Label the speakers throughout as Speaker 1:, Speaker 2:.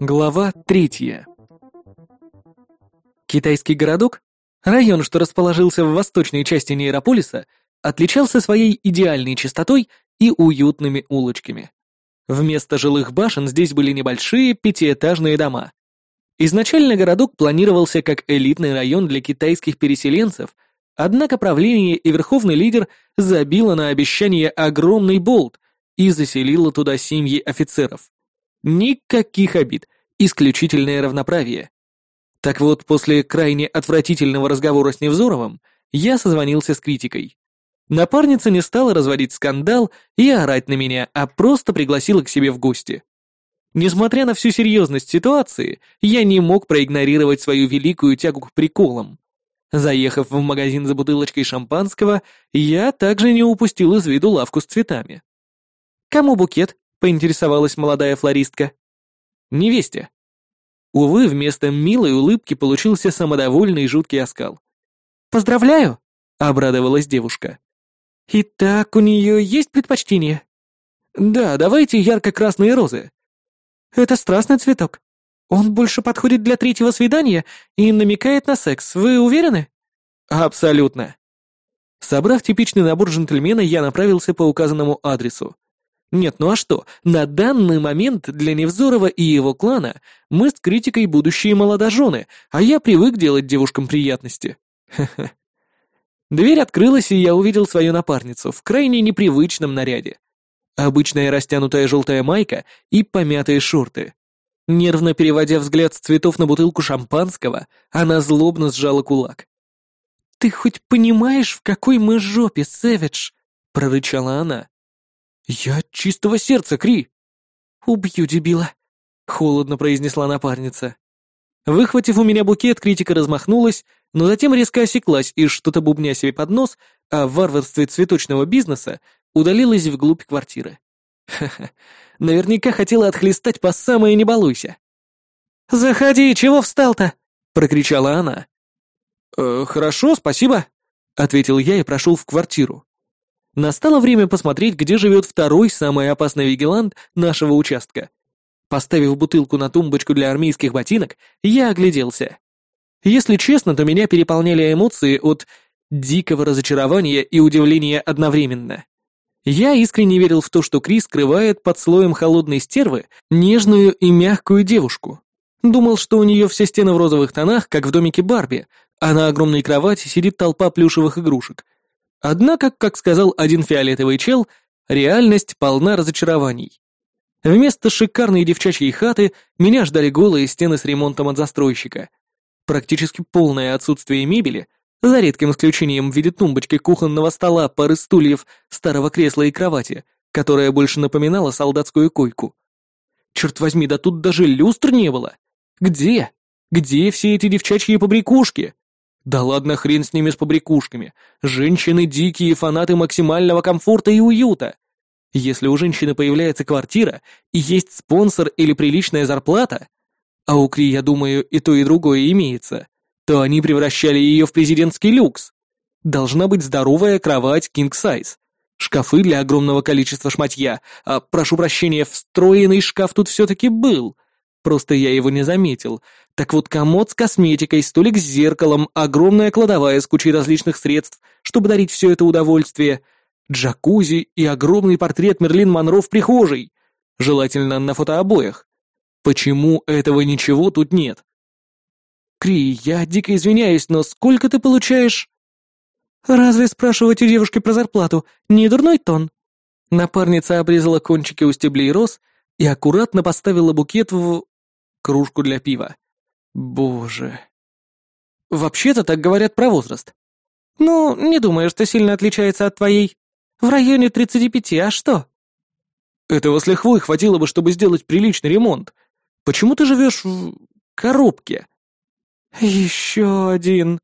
Speaker 1: Глава третья. Китайский городок, район, что расположился в восточной части Нейрополиса, отличался своей идеальной чистотой и уютными улочками. Вместо жилых башен здесь были небольшие пятиэтажные дома. Изначально городок планировался как элитный район для китайских переселенцев, однако правление и верховный лидер забило на обещание огромный болт и заселило туда семьи офицеров. Никаких обид, исключительное равноправие. Так вот, после крайне отвратительного разговора с Невзоровым, я созвонился с критикой. Напарница не стала разводить скандал и орать на меня, а просто пригласила к себе в гости. Несмотря на всю серьезность ситуации, я не мог проигнорировать свою великую тягу к приколам. Заехав в магазин за бутылочкой шампанского, я также не упустил из виду лавку с цветами. «Кому букет?» Поинтересовалась молодая флористка. Невесте. Увы, вместо милой улыбки получился самодовольный и жуткий оскал. «Поздравляю!» — обрадовалась девушка. «Итак, у нее есть предпочтение?» «Да, давайте ярко-красные розы». «Это страстный цветок. Он больше подходит для третьего свидания и намекает на секс, вы уверены?» «Абсолютно». Собрав типичный набор джентльмена, я направился по указанному адресу. Нет, ну а что? На данный момент для Невзорова и его клана мы с критикой будущие молодожены, а я привык делать девушкам приятности. Дверь открылась, и я увидел свою напарницу в крайне непривычном наряде. Обычная растянутая желтая майка и помятые шорты. Нервно переводя взгляд с цветов на бутылку шампанского, она злобно сжала кулак. «Ты хоть понимаешь, в какой мы жопе, Сэвидж?» — прорычала она. «Я от чистого сердца, Кри!» «Убью дебила!» — холодно произнесла напарница. Выхватив у меня букет, критика размахнулась, но затем резко осеклась и, что-то бубня себе под нос, о варварстве цветочного бизнеса, удалилась вглубь квартиры. Ха-ха, наверняка хотела отхлестать по самое не балуйся. «Заходи, чего встал-то?» — прокричала она. «Э, «Хорошо, спасибо», — ответил я и прошел в квартиру. Настало время посмотреть, где живет второй самый опасный вигилант нашего участка. Поставив бутылку на тумбочку для армейских ботинок, я огляделся. Если честно, то меня переполняли эмоции от дикого разочарования и удивления одновременно. Я искренне верил в то, что Крис скрывает под слоем холодной стервы нежную и мягкую девушку. Думал, что у нее все стены в розовых тонах, как в домике Барби, а на огромной кровати сидит толпа плюшевых игрушек, Однако, как сказал один фиолетовый чел, реальность полна разочарований. Вместо шикарной девчачьей хаты меня ждали голые стены с ремонтом от застройщика. Практически полное отсутствие мебели, за редким исключением в виде тумбочки кухонного стола, пары стульев, старого кресла и кровати, которая больше напоминала солдатскую койку. Черт возьми, да тут даже люстр не было. Где? Где все эти девчачьи побрякушки? Да ладно хрен с ними с побрякушками. Женщины дикие фанаты максимального комфорта и уюта. Если у женщины появляется квартира и есть спонсор или приличная зарплата, а у Кри, я думаю, и то, и другое имеется, то они превращали ее в президентский люкс. Должна быть здоровая кровать king size, шкафы для огромного количества шматья, а, прошу прощения, встроенный шкаф тут все-таки был. Просто я его не заметил, так вот, комод с косметикой, столик с зеркалом, огромная кладовая с кучей различных средств, чтобы дарить все это удовольствие, джакузи и огромный портрет Мерлин Монро в прихожей, желательно на фотообоях. Почему этого ничего тут нет? Кри, я дико извиняюсь, но сколько ты получаешь? Разве спрашивать у девушки про зарплату не дурной тон? Напарница обрезала кончики у стеблей роз и аккуратно поставила букет в кружку для пива. Боже. Вообще-то так говорят про возраст. Ну, не думаю, что сильно отличается от твоей. В районе 35, а что? Этого с лихвой хватило бы, чтобы сделать приличный ремонт. Почему ты живешь в коробке? Еще один.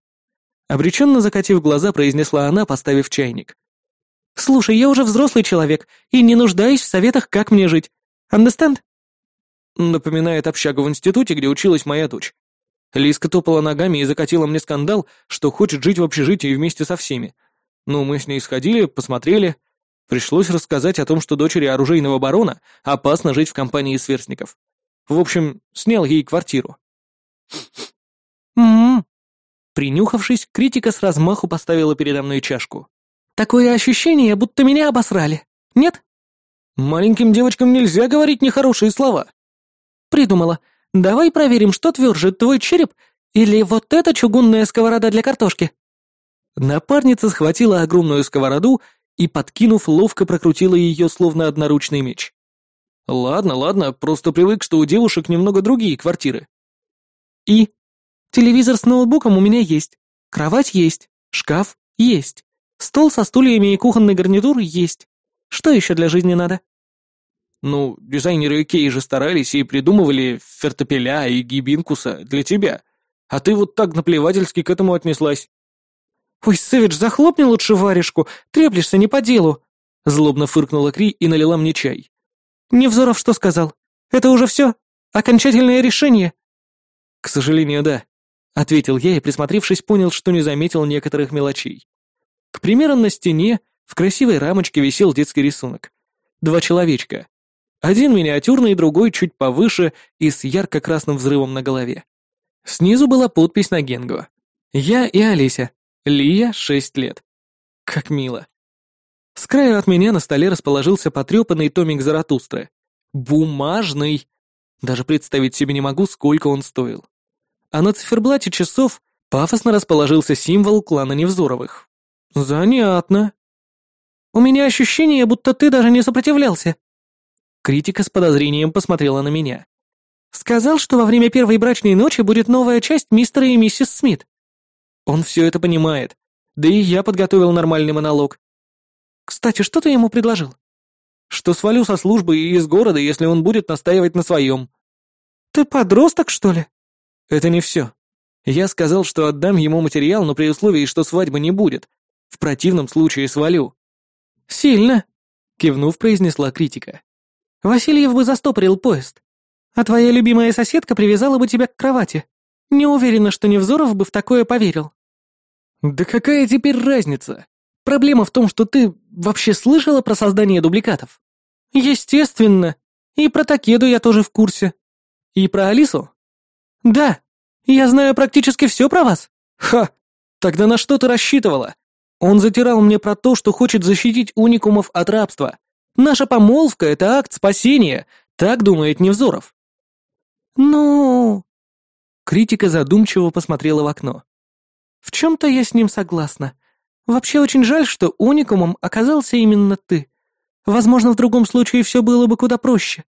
Speaker 1: Обреченно закатив глаза, произнесла она, поставив чайник. «Слушай, я уже взрослый человек и не нуждаюсь в советах, как мне жить. Understand?» Напоминает общагу в институте, где училась моя дочь. Лиска топала ногами и закатила мне скандал, что хочет жить в общежитии вместе со всеми. Ну, мы с ней сходили, посмотрели. Пришлось рассказать о том, что дочери оружейного барона опасно жить в компании сверстников. В общем, снял ей квартиру.
Speaker 2: М-м.
Speaker 1: Принюхавшись, критика с размаху поставила передо мной чашку.
Speaker 2: Такое ощущение, будто меня обосрали. Нет?
Speaker 1: Маленьким девочкам нельзя говорить нехорошие слова.
Speaker 2: Придумала. Давай проверим, что тверже, твой череп или вот эта чугунная сковорода для картошки.
Speaker 1: Напарница схватила огромную сковороду и, подкинув, ловко прокрутила ее, словно одноручный меч. Ладно, ладно, просто привык, что у девушек немного другие квартиры.
Speaker 2: И? Телевизор с ноутбуком у меня есть. Кровать есть. Шкаф есть. Стол со стульями и кухонный гарнитур есть. Что еще для жизни надо?
Speaker 1: Ну, дизайнеры Икеи же старались и придумывали фертопеля и гибинкуса для тебя. А ты вот так наплевательски к этому отнеслась.
Speaker 2: «Ой, Сэвидж, захлопни лучше варежку, треплешься не по делу!»
Speaker 1: Злобно фыркнула Кри и налила мне чай.
Speaker 2: «Невзоров что сказал? Это уже все? Окончательное решение?»
Speaker 1: «К сожалению, да», — ответил я и, присмотревшись, понял, что не заметил некоторых мелочей. К примеру, на стене в красивой рамочке висел детский рисунок. Два человечка. Один миниатюрный, другой чуть повыше и с ярко-красным взрывом на голове. Снизу была подпись на Генго. Я и Олеся. Лия, шесть лет. Как мило. С краю от меня на столе расположился потрепанный томик Заратустры. Бумажный. Даже представить себе не могу, сколько он стоил. А на циферблате часов пафосно расположился символ клана Невзоровых. Занятно.
Speaker 2: У меня ощущение, будто ты даже не сопротивлялся.
Speaker 1: Критика с подозрением посмотрела на меня.
Speaker 2: Сказал, что во время первой брачной ночи будет новая часть мистера и миссис Смит.
Speaker 1: Он все это понимает. Да и я подготовил нормальный монолог.
Speaker 2: Кстати, что ты ему предложил?
Speaker 1: Что свалю со службы и из города, если он будет настаивать на своем.
Speaker 2: Ты подросток, что ли?
Speaker 1: Это не все. Я сказал, что отдам ему материал, но при условии, что свадьбы не будет. В противном случае свалю.
Speaker 2: «Сильно», —
Speaker 1: кивнув, произнесла критика.
Speaker 2: «Васильев бы застопорил поезд. А твоя любимая соседка привязала бы тебя к кровати. Не уверена, что Невзоров бы в такое поверил».
Speaker 1: «Да какая теперь разница? Проблема в том, что ты вообще слышала про создание дубликатов?»
Speaker 2: «Естественно. И про Такеду я тоже в курсе».
Speaker 1: «И про Алису?»
Speaker 2: «Да. Я знаю практически все про вас».
Speaker 1: «Ха! Тогда на что ты рассчитывала? Он затирал мне про то, что хочет защитить уникумов от рабства. Наша помолвка — это акт спасения, так думает Невзоров.
Speaker 2: Ну...
Speaker 1: Критика задумчиво посмотрела в окно.
Speaker 2: В чем-то я с ним согласна. Вообще очень жаль, что уникумом оказался именно ты. Возможно, в другом случае все было бы куда проще.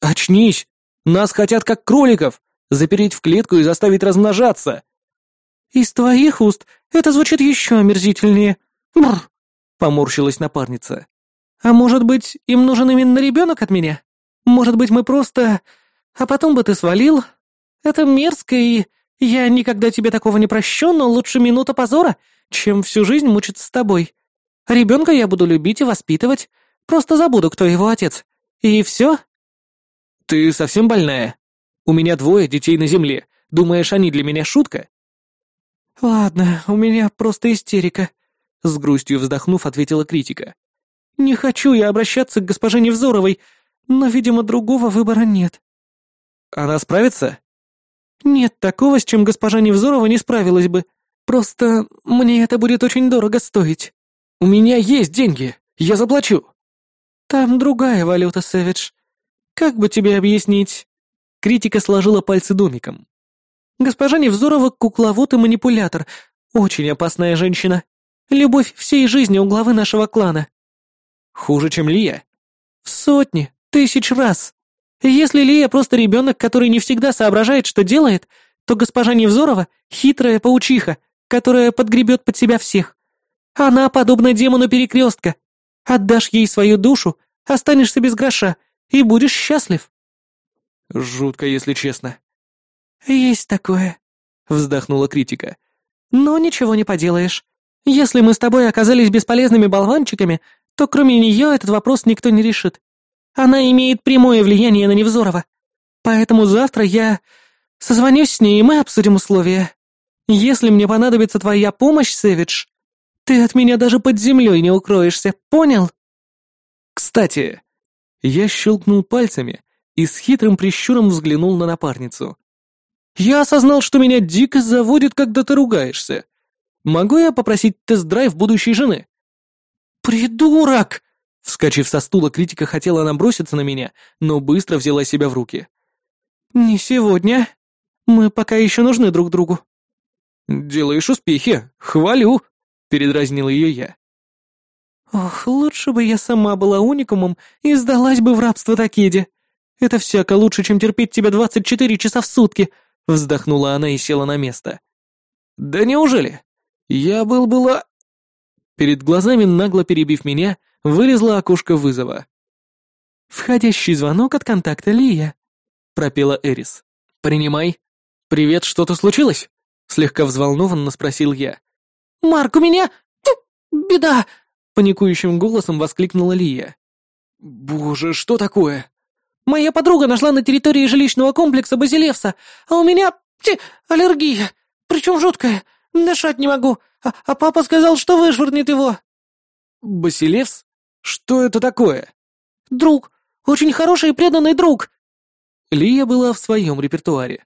Speaker 1: Очнись! Нас хотят как кроликов! Запереть в клетку и заставить размножаться!
Speaker 2: «Из твоих уст это звучит еще омерзительнее. Бррр!» — поморщилась напарница. «А может быть, им нужен именно ребенок от меня? Может быть, мы просто... А потом бы ты свалил? Это мерзко, и я никогда тебе такого не прощу, но лучше минута позора, чем всю жизнь мучиться с тобой. Ребенка я буду любить и воспитывать, просто забуду, кто его отец. И все?»
Speaker 1: «Ты совсем больная? У меня двое детей на земле. Думаешь, они для меня шутка?»
Speaker 2: «Ладно, у меня просто истерика», — с грустью вздохнув, ответила критика. «Не хочу я обращаться к госпоже Невзоровой, но, видимо, другого выбора нет».
Speaker 1: «Она справится?»
Speaker 2: «Нет такого, с чем госпожа Невзорова не справилась бы. Просто мне это будет очень дорого стоить».
Speaker 1: «У меня есть деньги, я заплачу».
Speaker 2: «Там другая валюта, Сэвидж. Как бы тебе объяснить?»
Speaker 1: Критика сложила пальцы домиком.
Speaker 2: Госпожа Невзорова — кукловод и манипулятор. Очень опасная женщина. Любовь всей жизни у главы нашего клана.
Speaker 1: Хуже, чем Лия?
Speaker 2: В сотни, тысяч раз. Если Лия просто ребенок, который не всегда соображает, что делает, то госпожа Невзорова — хитрая паучиха, которая подгребет под себя всех. Она подобна демону перекрестка. Отдашь ей свою душу, останешься без гроша и будешь счастлив.
Speaker 1: Жутко, если честно.
Speaker 2: «Есть такое», — вздохнула критика. «Но ничего не поделаешь. Если мы с тобой оказались бесполезными болванчиками, то кроме нее этот вопрос никто не решит. Она имеет прямое влияние на Невзорова. Поэтому завтра я созвонюсь с ней, и мы обсудим условия. Если мне понадобится твоя помощь, Сэвидж, ты от меня даже под землей не укроешься, понял?»
Speaker 1: «Кстати...» Я щелкнул пальцами, и с хитрым прищуром взглянул на напарницу. «Я осознал, что меня дико заводит, когда ты ругаешься. Могу я попросить тест-драйв будущей жены?»
Speaker 2: «Придурок!»
Speaker 1: Вскочив со стула, критика хотела наброситься на меня, но быстро взяла себя в руки.
Speaker 2: «Не сегодня. Мы пока еще нужны друг другу».
Speaker 1: «Делаешь успехи. Хвалю!» — передразнил ее я.
Speaker 2: «Ох, лучше бы я сама была уникумом и сдалась бы в рабство Такеде. Это всяко лучше, чем терпеть тебя двадцать четыре часа в сутки», — вздохнула она и села на место.
Speaker 1: «Да неужели? Я был была...» Перед глазами, нагло перебив меня, вылезло окошко вызова.
Speaker 2: «Входящий звонок от контакта Лия», — пропела Эрис.
Speaker 1: «Принимай. Привет, что-то случилось?» — слегка взволнованно спросил я.
Speaker 2: «Марк, у меня... беда!»
Speaker 1: — паникующим голосом воскликнула Лия. «Боже, что такое?»
Speaker 2: «Моя подруга нашла на территории жилищного комплекса Базилевса, а у меня... Ти, аллергия, причем жуткая, дышать не могу, а, а папа сказал, что вышвырнет его».
Speaker 1: «Басилевс? Что это такое?»
Speaker 2: «Друг, очень хороший и преданный друг».
Speaker 1: Лия была в своем репертуаре.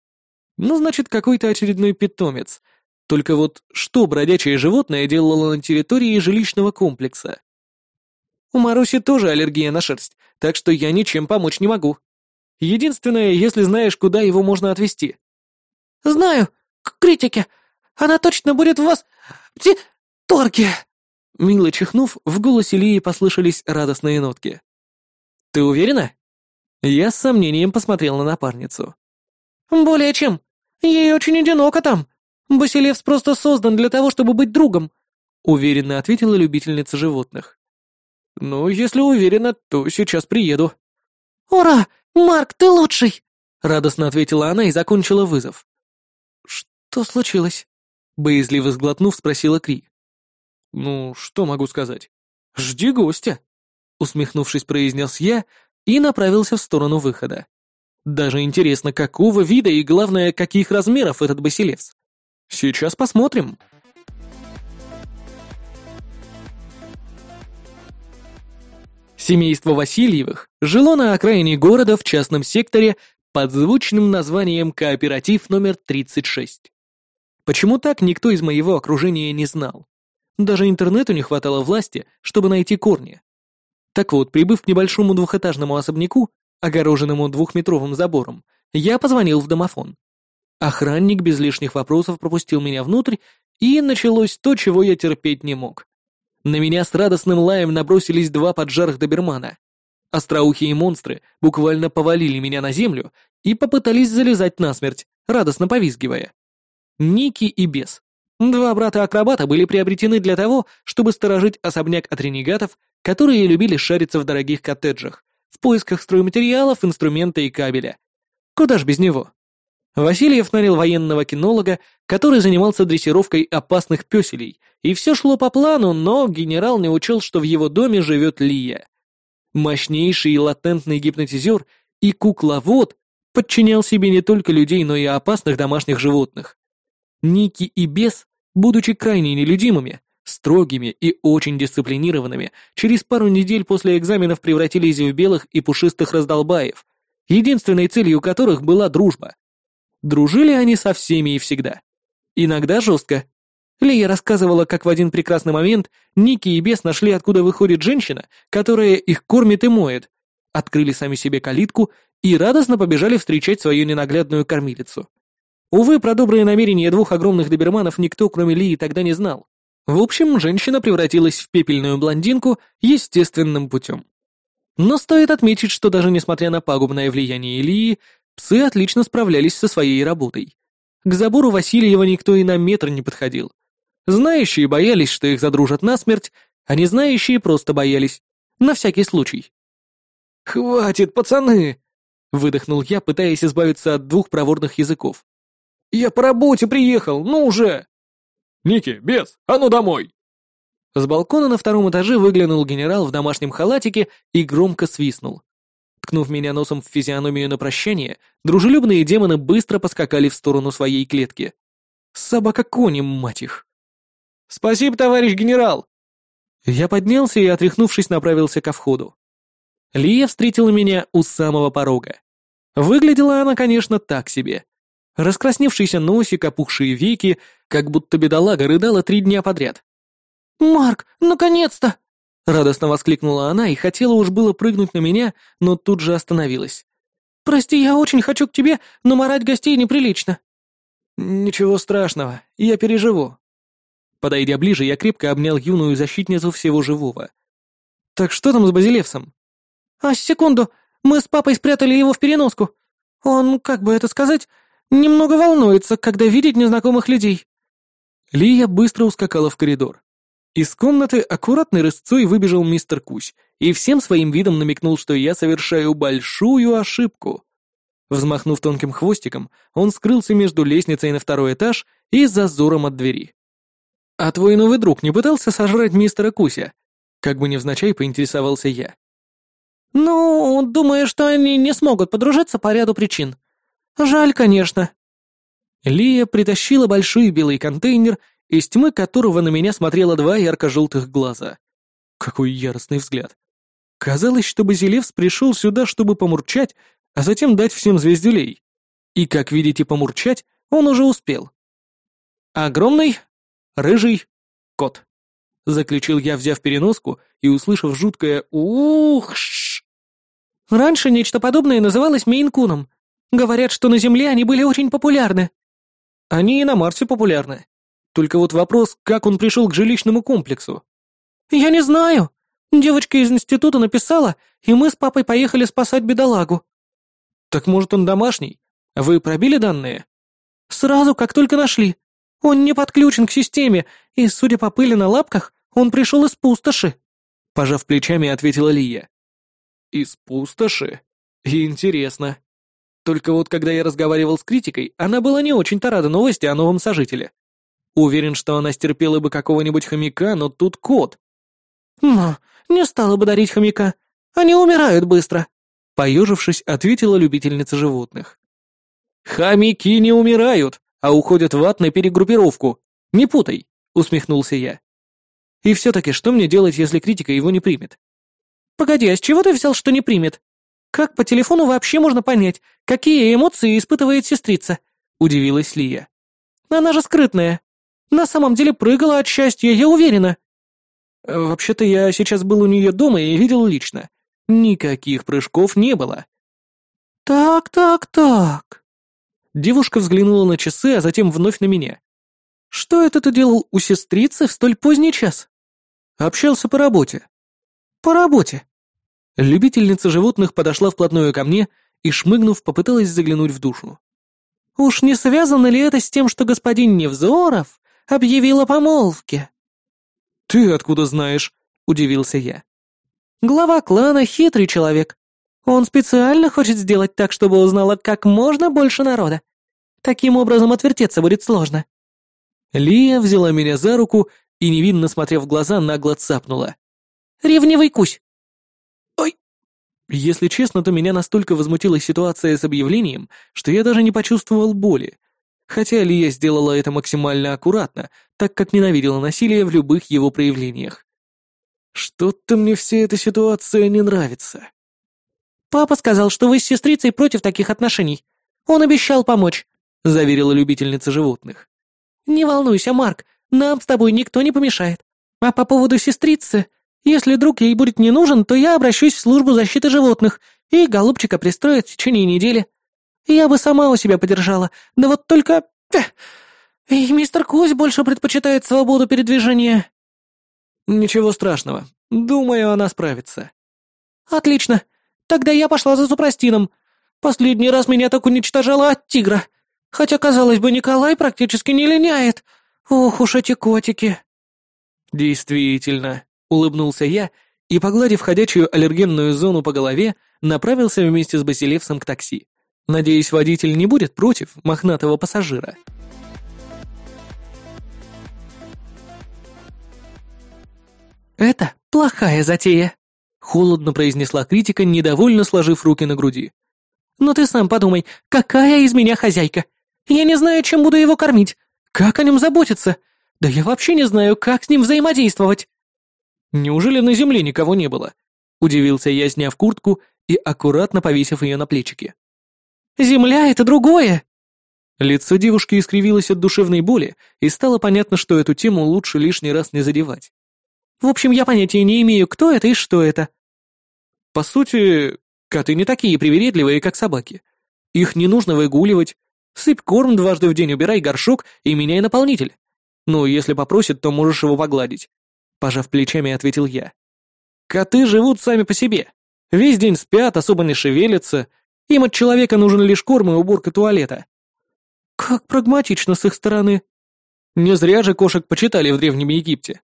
Speaker 1: Ну, значит, какой-то очередной питомец. Только вот что бродячее животное делало на территории жилищного комплекса? У Маруси тоже аллергия на шерсть, так что я ничем помочь не могу. Единственное, если знаешь, куда его можно отвезти.
Speaker 2: «Знаю, к критике. Она точно будет в вас... в торге!»
Speaker 1: Мило чихнув, в голосе Лии послышались радостные нотки. «Ты уверена?» Я с сомнением посмотрел на напарницу.
Speaker 2: «Более чем. Ей очень одиноко там. Басилевс просто создан для того, чтобы быть другом»,
Speaker 1: уверенно ответила любительница животных. «Ну, если уверена, то сейчас приеду».
Speaker 2: «Ура! Марк, ты лучший!»
Speaker 1: радостно ответила она и закончила вызов.
Speaker 2: «Что случилось?»
Speaker 1: Боязливо сглотнув, спросила Кри. «Ну, что могу сказать? Жди гостя!» усмехнувшись, произнес я и направился в сторону выхода. Даже интересно, какого вида и, главное, каких размеров этот басилевс. Сейчас посмотрим. Семейство Васильевых жило на окраине города в частном секторе под звучным названием «Кооператив номер 36». Почему так, никто из моего окружения не знал. Даже интернету не хватало власти, чтобы найти корни. Так вот, прибыв к небольшому двухэтажному особняку, огороженному двухметровым забором, я позвонил в домофон. Охранник без лишних вопросов пропустил меня внутрь, и началось то, чего я терпеть не мог. На меня с радостным лаем набросились два поджарых добермана. Остроухие монстры буквально повалили меня на землю и попытались залезать насмерть, радостно повизгивая. Ники и Бес. Два брата-акробата были приобретены для того, чтобы сторожить особняк от ренегатов, которые любили шариться в дорогих коттеджах, в поисках стройматериалов, инструмента и кабеля. Куда ж без него? Васильев нанял военного кинолога, который занимался дрессировкой опасных пёселей, и все шло по плану, но генерал не учел, что в его доме живет Лия. Мощнейший и латентный гипнотизер и кукловод подчинял себе не только людей, но и опасных домашних животных. Ники и Бес, будучи крайне нелюдимыми, строгими и очень дисциплинированными, через пару недель после экзаменов превратились в белых и пушистых раздолбаев, единственной целью которых была дружба. Дружили они со всеми и всегда. Иногда жестко. Лия рассказывала, как в один прекрасный момент Ники и Бес нашли, откуда выходит женщина, которая их кормит и моет, открыли сами себе калитку и радостно побежали встречать свою ненаглядную кормилицу. Увы, про добрые намерения двух огромных доберманов никто, кроме Лии, тогда не знал. В общем, женщина превратилась в пепельную блондинку естественным путем. Но стоит отметить, что даже несмотря на пагубное влияние Ильи, псы отлично справлялись со своей работой. К забору Васильева никто и на метр не подходил. Знающие боялись, что их задружат насмерть, а не знающие просто боялись. На всякий случай. «Хватит, пацаны!» — выдохнул я, пытаясь избавиться от двух проворных языков. «Я по работе приехал, ну уже!»
Speaker 3: «Ники, без, а ну домой!»
Speaker 1: С балкона на втором этаже выглянул генерал в домашнем халатике и громко свистнул. Ткнув меня носом в физиономию на прощание, дружелюбные демоны быстро поскакали в сторону своей клетки. Собака конем, мать их. «Спасибо, товарищ генерал!» Я поднялся и, отряхнувшись, направился ко входу. Лия встретила меня у самого порога. Выглядела она, конечно, так себе. Раскрасневшийся носик, опухшие веки, как будто бедолага рыдала три дня подряд.
Speaker 2: «Марк, наконец-то!»
Speaker 1: Радостно воскликнула она и хотела уж было прыгнуть на меня, но тут же остановилась.
Speaker 2: «Прости, я очень хочу к тебе, но морать гостей неприлично».
Speaker 1: «Ничего страшного, я переживу». Подойдя ближе, я крепко обнял юную защитницу всего живого. «Так что там с Базилевсом?»
Speaker 2: «А, секунду, мы с папой спрятали его в переноску. Он, как бы это сказать, немного волнуется, когда видит незнакомых людей».
Speaker 1: Лия быстро ускакала в коридор. Из комнаты аккуратной рысцой выбежал мистер Кусь и всем своим видом намекнул, что я совершаю большую ошибку. Взмахнув тонким хвостиком, он скрылся между лестницей на второй этаж и зазором от двери. «А твой новый друг не пытался сожрать мистера Куся?» Как бы невзначай поинтересовался я.
Speaker 2: «Ну, думаю, что они не смогут подружиться по ряду причин. Жаль, конечно».
Speaker 1: Лия притащила большой белый контейнер из тьмы которого на меня смотрело два ярко-желтых глаза. Какой яростный взгляд. Казалось, что Базилевс пришел сюда, чтобы помурчать, а затем дать всем звездюлей. И, как видите, помурчать он уже успел. Огромный, рыжий кот. Заключил я, взяв переноску и услышав жуткое ух -ш.
Speaker 2: Раньше нечто подобное называлось мейнкуном. Говорят, что на Земле они были очень популярны.
Speaker 1: Они и на Марсе популярны. Только вот вопрос, как он пришел к жилищному комплексу?
Speaker 2: Я не знаю. Девочка из института написала, и мы с папой поехали спасать бедолагу.
Speaker 1: Так может он домашний? Вы пробили данные?
Speaker 2: Сразу, как только нашли. Он не подключен к системе, и, судя по пыли на лапках, он пришел из пустоши.
Speaker 1: Пожав плечами, ответила Лия. Из пустоши? Интересно. Только вот когда я разговаривал с критикой, она была не очень-то рада новости о новом сожителе. Уверен, что она стерпела бы какого-нибудь хомяка, но тут кот.
Speaker 2: «Но не стала бы дарить хомяка. Они умирают быстро», — поежившись, ответила любительница животных.
Speaker 1: «Хомяки не умирают, а уходят в ад на перегруппировку. Не путай», — усмехнулся я. «И все-таки что мне делать, если критика его не примет?»
Speaker 2: «Погоди, а с чего ты взял, что не примет? Как по телефону вообще можно понять, какие эмоции испытывает сестрица?» — удивилась Лия. «Она же скрытная. На самом деле прыгала от счастья, я уверена».
Speaker 1: «Вообще-то я сейчас был у нее дома и видел лично. Никаких прыжков не было».
Speaker 2: «Так, так, так...»
Speaker 1: Девушка взглянула на часы, а затем вновь на меня.
Speaker 2: «Что это ты делал у сестрицы в столь поздний час?»
Speaker 1: «Общался по работе».
Speaker 2: «По работе?»
Speaker 1: Любительница животных подошла вплотную ко мне и, шмыгнув, попыталась заглянуть в душу.
Speaker 2: «Уж не связано ли это с тем, что господин Невзоров объявил о помолвке?»
Speaker 1: «Ты откуда знаешь?» — удивился я.
Speaker 2: «Глава клана — хитрый человек. Он специально хочет сделать так, чтобы узнало как можно больше народа. Таким образом отвертеться будет сложно».
Speaker 1: Лия взяла меня за руку и, невинно смотрев в глаза, нагло цапнула.
Speaker 2: «Ревнивый кусь!»
Speaker 1: Если честно, то меня настолько возмутила ситуация с объявлением, что я даже не почувствовал боли, Хотя Лия сделала это максимально аккуратно, так как ненавидела насилие в любых его проявлениях. Что-то мне вся эта ситуация не нравится.
Speaker 2: «Папа сказал, что вы с сестрицей против таких отношений. Он обещал помочь», — заверила любительница животных. «Не волнуйся, Марк, нам с тобой никто не помешает. А по поводу сестрицы, если друг ей будет не нужен, то я обращусь в службу защиты животных, и голубчика пристроят в течение недели. Я бы сама у себя подержала, да вот только... И мистер Кусь больше предпочитает свободу передвижения».
Speaker 1: «Ничего страшного. Думаю, она справится».
Speaker 2: «Отлично. Тогда я пошла за супрастином. Последний раз меня так уничтожала от тигра. Хотя, казалось бы, Николай практически не линяет. Ох уж эти котики».
Speaker 1: «Действительно», — улыбнулся я и, погладив ходячую аллергенную зону по голове, направился вместе с Басилевсом к такси. Надеюсь, водитель не будет против мохнатого пассажира.
Speaker 2: «Это плохая затея», — холодно произнесла критика, недовольно сложив руки на груди. «Но ты сам подумай, какая из меня хозяйка? Я не знаю, чем буду его кормить, как о нем заботиться. Да я вообще не знаю, как с ним взаимодействовать».
Speaker 1: «Неужели на земле никого не было?» — удивился я, сняв куртку и аккуратно повесив ее на плечики.
Speaker 2: Земля — это другое!»
Speaker 1: Лицо девушки искривилось от душевной боли, и стало понятно, что эту тему лучше лишний раз не задевать.
Speaker 2: «В общем, я понятия не имею, кто это и что это».
Speaker 1: По сути, коты не такие привередливые, как собаки. Их не нужно выгуливать. Сыпь корм дважды в день, убирай горшок и меняй наполнитель. Ну, если попросит, то можешь его погладить. Пожав плечами, ответил я. Коты живут сами по себе. Весь день спят, особо не шевелятся. Им от человека нужен лишь корм и уборка туалета.
Speaker 2: Как прагматично с их стороны.
Speaker 1: Не зря же кошек почитали в Древнем Египте.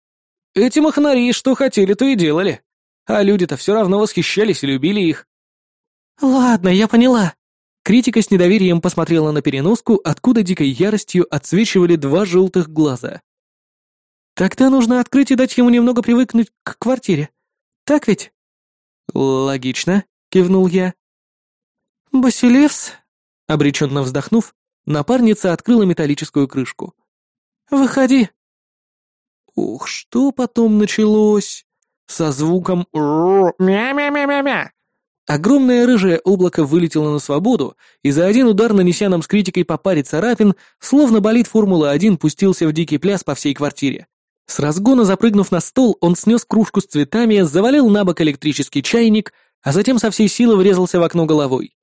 Speaker 1: Эти махнари что хотели, то и делали. А люди-то все равно восхищались и любили их.
Speaker 2: Ладно, я поняла.
Speaker 1: Критика с недоверием посмотрела на переноску, откуда дикой яростью отсвечивали два желтых глаза.
Speaker 2: Тогда нужно открыть и дать ему немного привыкнуть к квартире. Так ведь?
Speaker 1: Логично, кивнул я.
Speaker 2: Басилевс,
Speaker 1: обреченно вздохнув, Напарница открыла металлическую крышку.
Speaker 2: «Выходи!»
Speaker 1: Ух, что потом началось? Со звуком «мя-мя-мя-мя-мя». Огромное рыжее облако вылетело на свободу, и за один удар, нанеся нам с критикой по паре царапин, словно болид Формулы-1 пустился в дикий пляс по всей квартире. С разгона запрыгнув на стол, он снес кружку с цветами, завалил на бок электрический чайник, а затем со всей силы врезался в окно головой.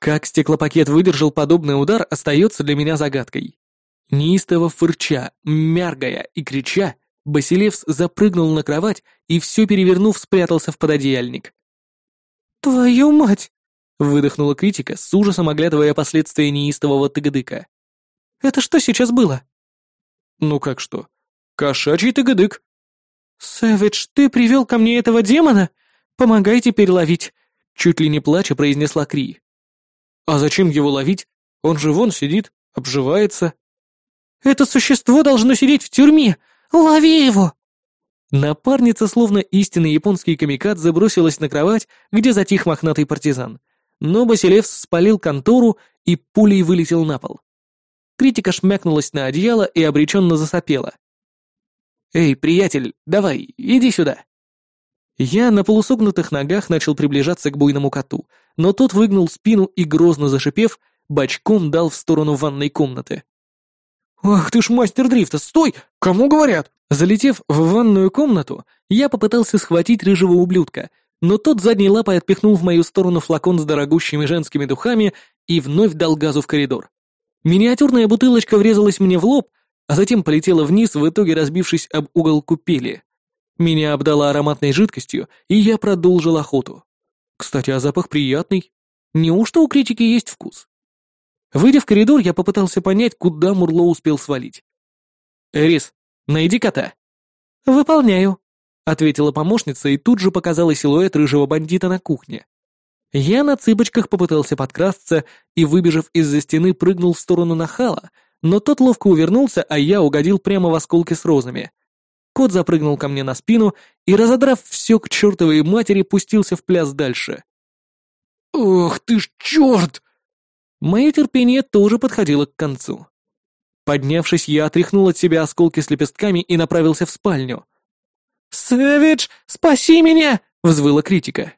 Speaker 1: Как стеклопакет выдержал подобный удар, остается для меня загадкой. Неистово фырча, мяргая и крича, Басилевс запрыгнул на кровать и все перевернув, спрятался в пододеяльник.
Speaker 2: «Твою мать!»
Speaker 1: — выдохнула критика, с ужасом оглядывая последствия неистового тыгдыка.
Speaker 2: «Это что сейчас было?»
Speaker 1: «Ну как что? Кошачий тыгдык».
Speaker 2: «Сэвидж, ты привел ко мне этого демона? Помогай теперь ловить!»
Speaker 1: Чуть ли не плача произнесла Кри. А зачем его ловить? Он же вон сидит, обживается.
Speaker 2: Это существо должно сидеть в тюрьме. Лови его!
Speaker 1: Напарница, словно истинный японский камикадзе, бросилась на кровать, где затих мохнатый партизан. Но Басилевс спалил контору и пулей вылетел на пол. Критика шмякнулась на одеяло и обреченно засопела. «Эй, приятель, давай, иди сюда!» Я на полусогнутых ногах начал приближаться к буйному коту, но тот выгнул спину и, грозно зашипев, бочком дал в сторону ванной комнаты.
Speaker 3: «Ах ты ж мастер дрифта, стой! Кому говорят?»
Speaker 1: Залетев в ванную комнату, я попытался схватить рыжего ублюдка, но тот задней лапой отпихнул в мою сторону флакон с дорогущими женскими духами и вновь дал газу в коридор. Миниатюрная бутылочка врезалась мне в лоб, а затем полетела вниз, в итоге разбившись об угол купели. Меня обдало ароматной жидкостью, и я продолжил охоту. Кстати, а запах приятный. Неужто у критики есть вкус? Выйдя в коридор, я попытался понять, куда Мурло успел свалить. «Эрис, найди кота».
Speaker 2: «Выполняю», —
Speaker 1: ответила помощница и тут же показала силуэт рыжего бандита на кухне. Я на цыпочках попытался подкрасться и, выбежав из-за стены, прыгнул в сторону нахала, но тот ловко увернулся, а я угодил прямо в осколки с розами. Кот запрыгнул ко мне на спину и, разодрав все к чертовой матери, пустился в пляс дальше.
Speaker 3: «Ох ты ж черт!»
Speaker 1: Мое терпение тоже подходило к концу. Поднявшись, я отряхнул от себя осколки с лепестками и направился в спальню.
Speaker 2: «Сэвидж, спаси меня!» — взвыла критика.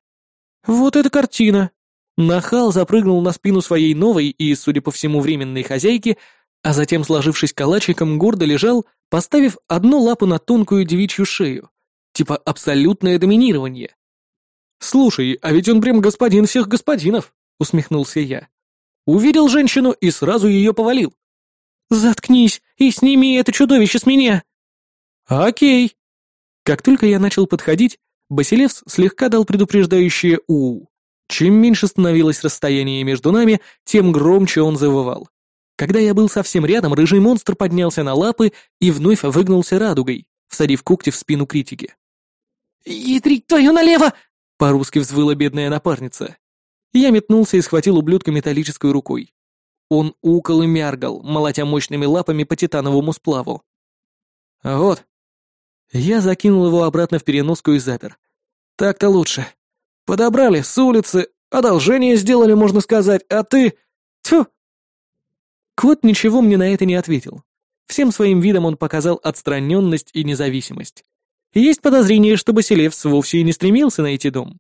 Speaker 1: Вот эта картина. Нахал запрыгнул на спину своей новой и, судя по всему, временной хозяйки, а затем, сложившись калачиком, гордо лежал, поставив одну лапу на тонкую девичью шею. Типа абсолютное доминирование. «Слушай, а ведь он прям господин всех господинов», — усмехнулся я. Увидел женщину и сразу ее повалил.
Speaker 2: «Заткнись и сними это чудовище с меня!»
Speaker 1: «Окей». Как только я начал подходить, Басилевс слегка дал предупреждающее «у». Чем меньше становилось расстояние между нами, тем громче он завывал. Когда я был совсем рядом, рыжий монстр поднялся на лапы и вновь выгнулся радугой, всадив когти в спину критики.
Speaker 2: «Ядрить твою налево!»
Speaker 1: — по-русски взвыла бедная напарница. Я метнулся и схватил ублюдка металлической рукой. Он укол и мяргал, молотя мощными лапами по титановому сплаву. «Вот». Я закинул его обратно в переноску и запер. «Так-то лучше. Подобрали с улицы, одолжение сделали, можно сказать, а ты... Тьфу, Кот ничего мне на это не ответил. Всем своим видом он показал отстраненность и независимость. есть подозрение, что Басилевс вовсе и не стремился найти дом.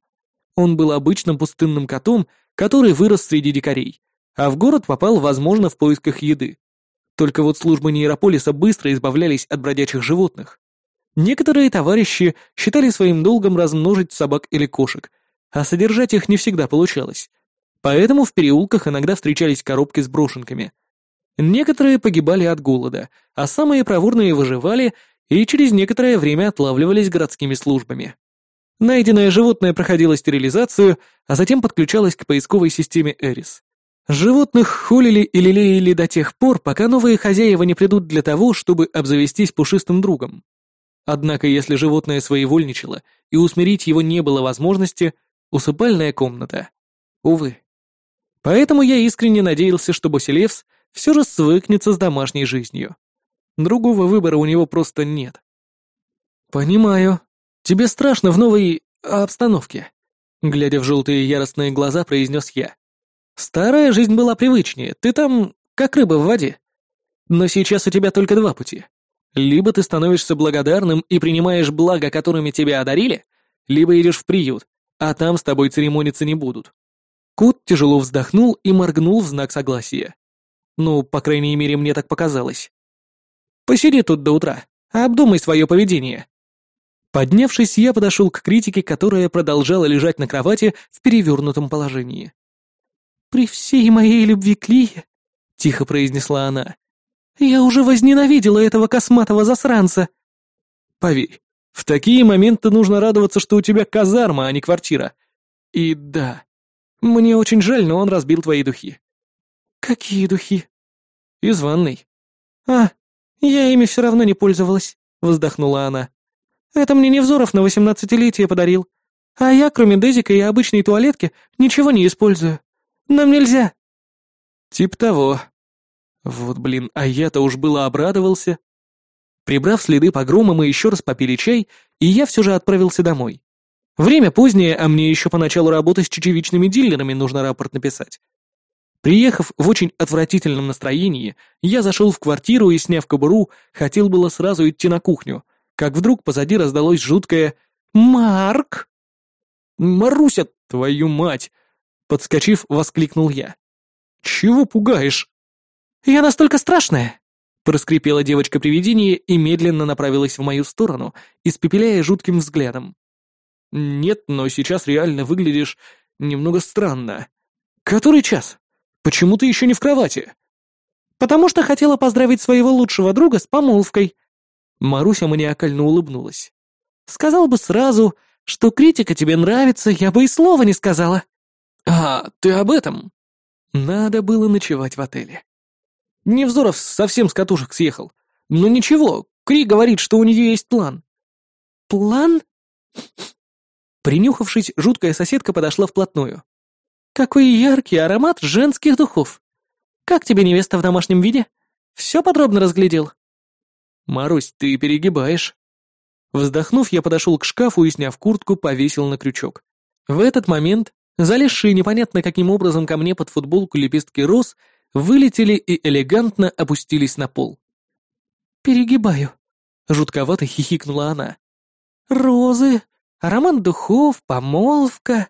Speaker 1: Он был обычным пустынным котом, который вырос среди дикарей, а в город попал, возможно, в поисках еды. Только вот службы нейрополиса быстро избавлялись от бродячих животных. Некоторые товарищи считали своим долгом размножить собак или кошек, а содержать их не всегда получалось. Поэтому в переулках иногда встречались коробки с брошенками. Некоторые погибали от голода, а самые проворные выживали и через некоторое время отлавливались городскими службами. Найденное животное проходило стерилизацию, а затем подключалось к поисковой системе Эрис. Животных холили и лелеяли до тех пор, пока новые хозяева не придут для того, чтобы обзавестись пушистым другом. Однако, если животное своевольничало и усмирить его не было возможности, усыпальная комната. Увы. Поэтому я искренне надеялся, что Басилевс все же свыкнется с домашней жизнью. Другого выбора у него просто нет. «Понимаю. Тебе страшно в новой... обстановке», — глядя в желтые яростные глаза, произнес я. «Старая жизнь была привычнее, ты там как рыба в воде. Но сейчас у тебя только два пути. Либо ты становишься благодарным и принимаешь блага, которыми тебя одарили, либо идешь в приют, а там с тобой церемониться не будут. Кот тяжело вздохнул и моргнул в знак согласия. Ну, по крайней мере, мне так показалось. Посиди тут до утра, обдумай свое поведение. Поднявшись, я подошел к критике, которая продолжала лежать на кровати в перевернутом положении. «При всей моей любви к Лие», — тихо произнесла она, я уже возненавидела этого косматого засранца. Поверь, в такие моменты нужно радоваться, что у тебя казарма, а не квартира. И да, мне очень жаль, но он разбил твои духи. Какие духи? Из ванной. А, я ими все равно не пользовалась, вздохнула она. Это мне Невзоров на восемнадцатилетие подарил. А я, кроме дезика и обычной туалетки, ничего не использую. Нам нельзя. Тип того, вот блин, а я-то уж было обрадовался. Прибрав следы погрома, мы еще раз попили чай, и я все же отправился домой. Время позднее, а мне еще поначалу работы с чечевичными дилерами нужно рапорт написать. Приехав в очень отвратительном настроении, я зашел в квартиру и, сняв кобуру, хотел было сразу идти на кухню, как вдруг позади раздалось жуткое «Марк!» «Маруся, твою мать!» Подскочив, воскликнул я. «Чего пугаешь?» «Я настолько страшная!» Проскрипела девочка-привидение и медленно направилась в мою сторону, испепеляя жутким взглядом. «Нет, но сейчас реально выглядишь немного странно. Который час? Почему ты еще не в кровати?» «Потому что хотела поздравить своего лучшего друга с помолвкой». Маруся маниакально улыбнулась. «Сказал бы сразу, что критика тебе нравится, я бы и слова не сказала». «А, ты об этом?» Надо было ночевать в отеле. Невзоров совсем с катушек съехал. Но ничего, Кри говорит, что у нее есть план. План? Принюхавшись, жуткая соседка подошла вплотную. Какой яркий аромат женских духов. Как тебе невеста в домашнем виде? Все подробно разглядел. Марусь, ты перегибаешь. Вздохнув, я подошел к шкафу и, сняв куртку, повесил на крючок. В этот момент, залезшие непонятно каким образом ко мне под футболку лепестки роз, вылетели и элегантно опустились на пол. «Перегибаю», — жутковато хихикнула она. «Розы, аромат духов, помолвка.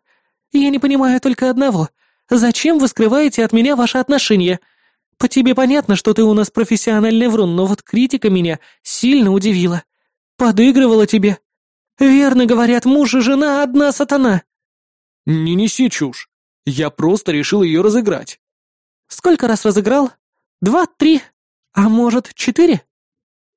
Speaker 1: Я не понимаю только одного. Зачем вы скрываете от меня ваши отношения? По тебе понятно, что ты у нас профессиональный врун, но вот критика меня сильно удивила. Подыгрывала тебе. Верно говорят, муж и жена одна сатана». «Не неси чушь. Я просто решил ее разыграть». Сколько раз разыграл? Два, три, а может, четыре?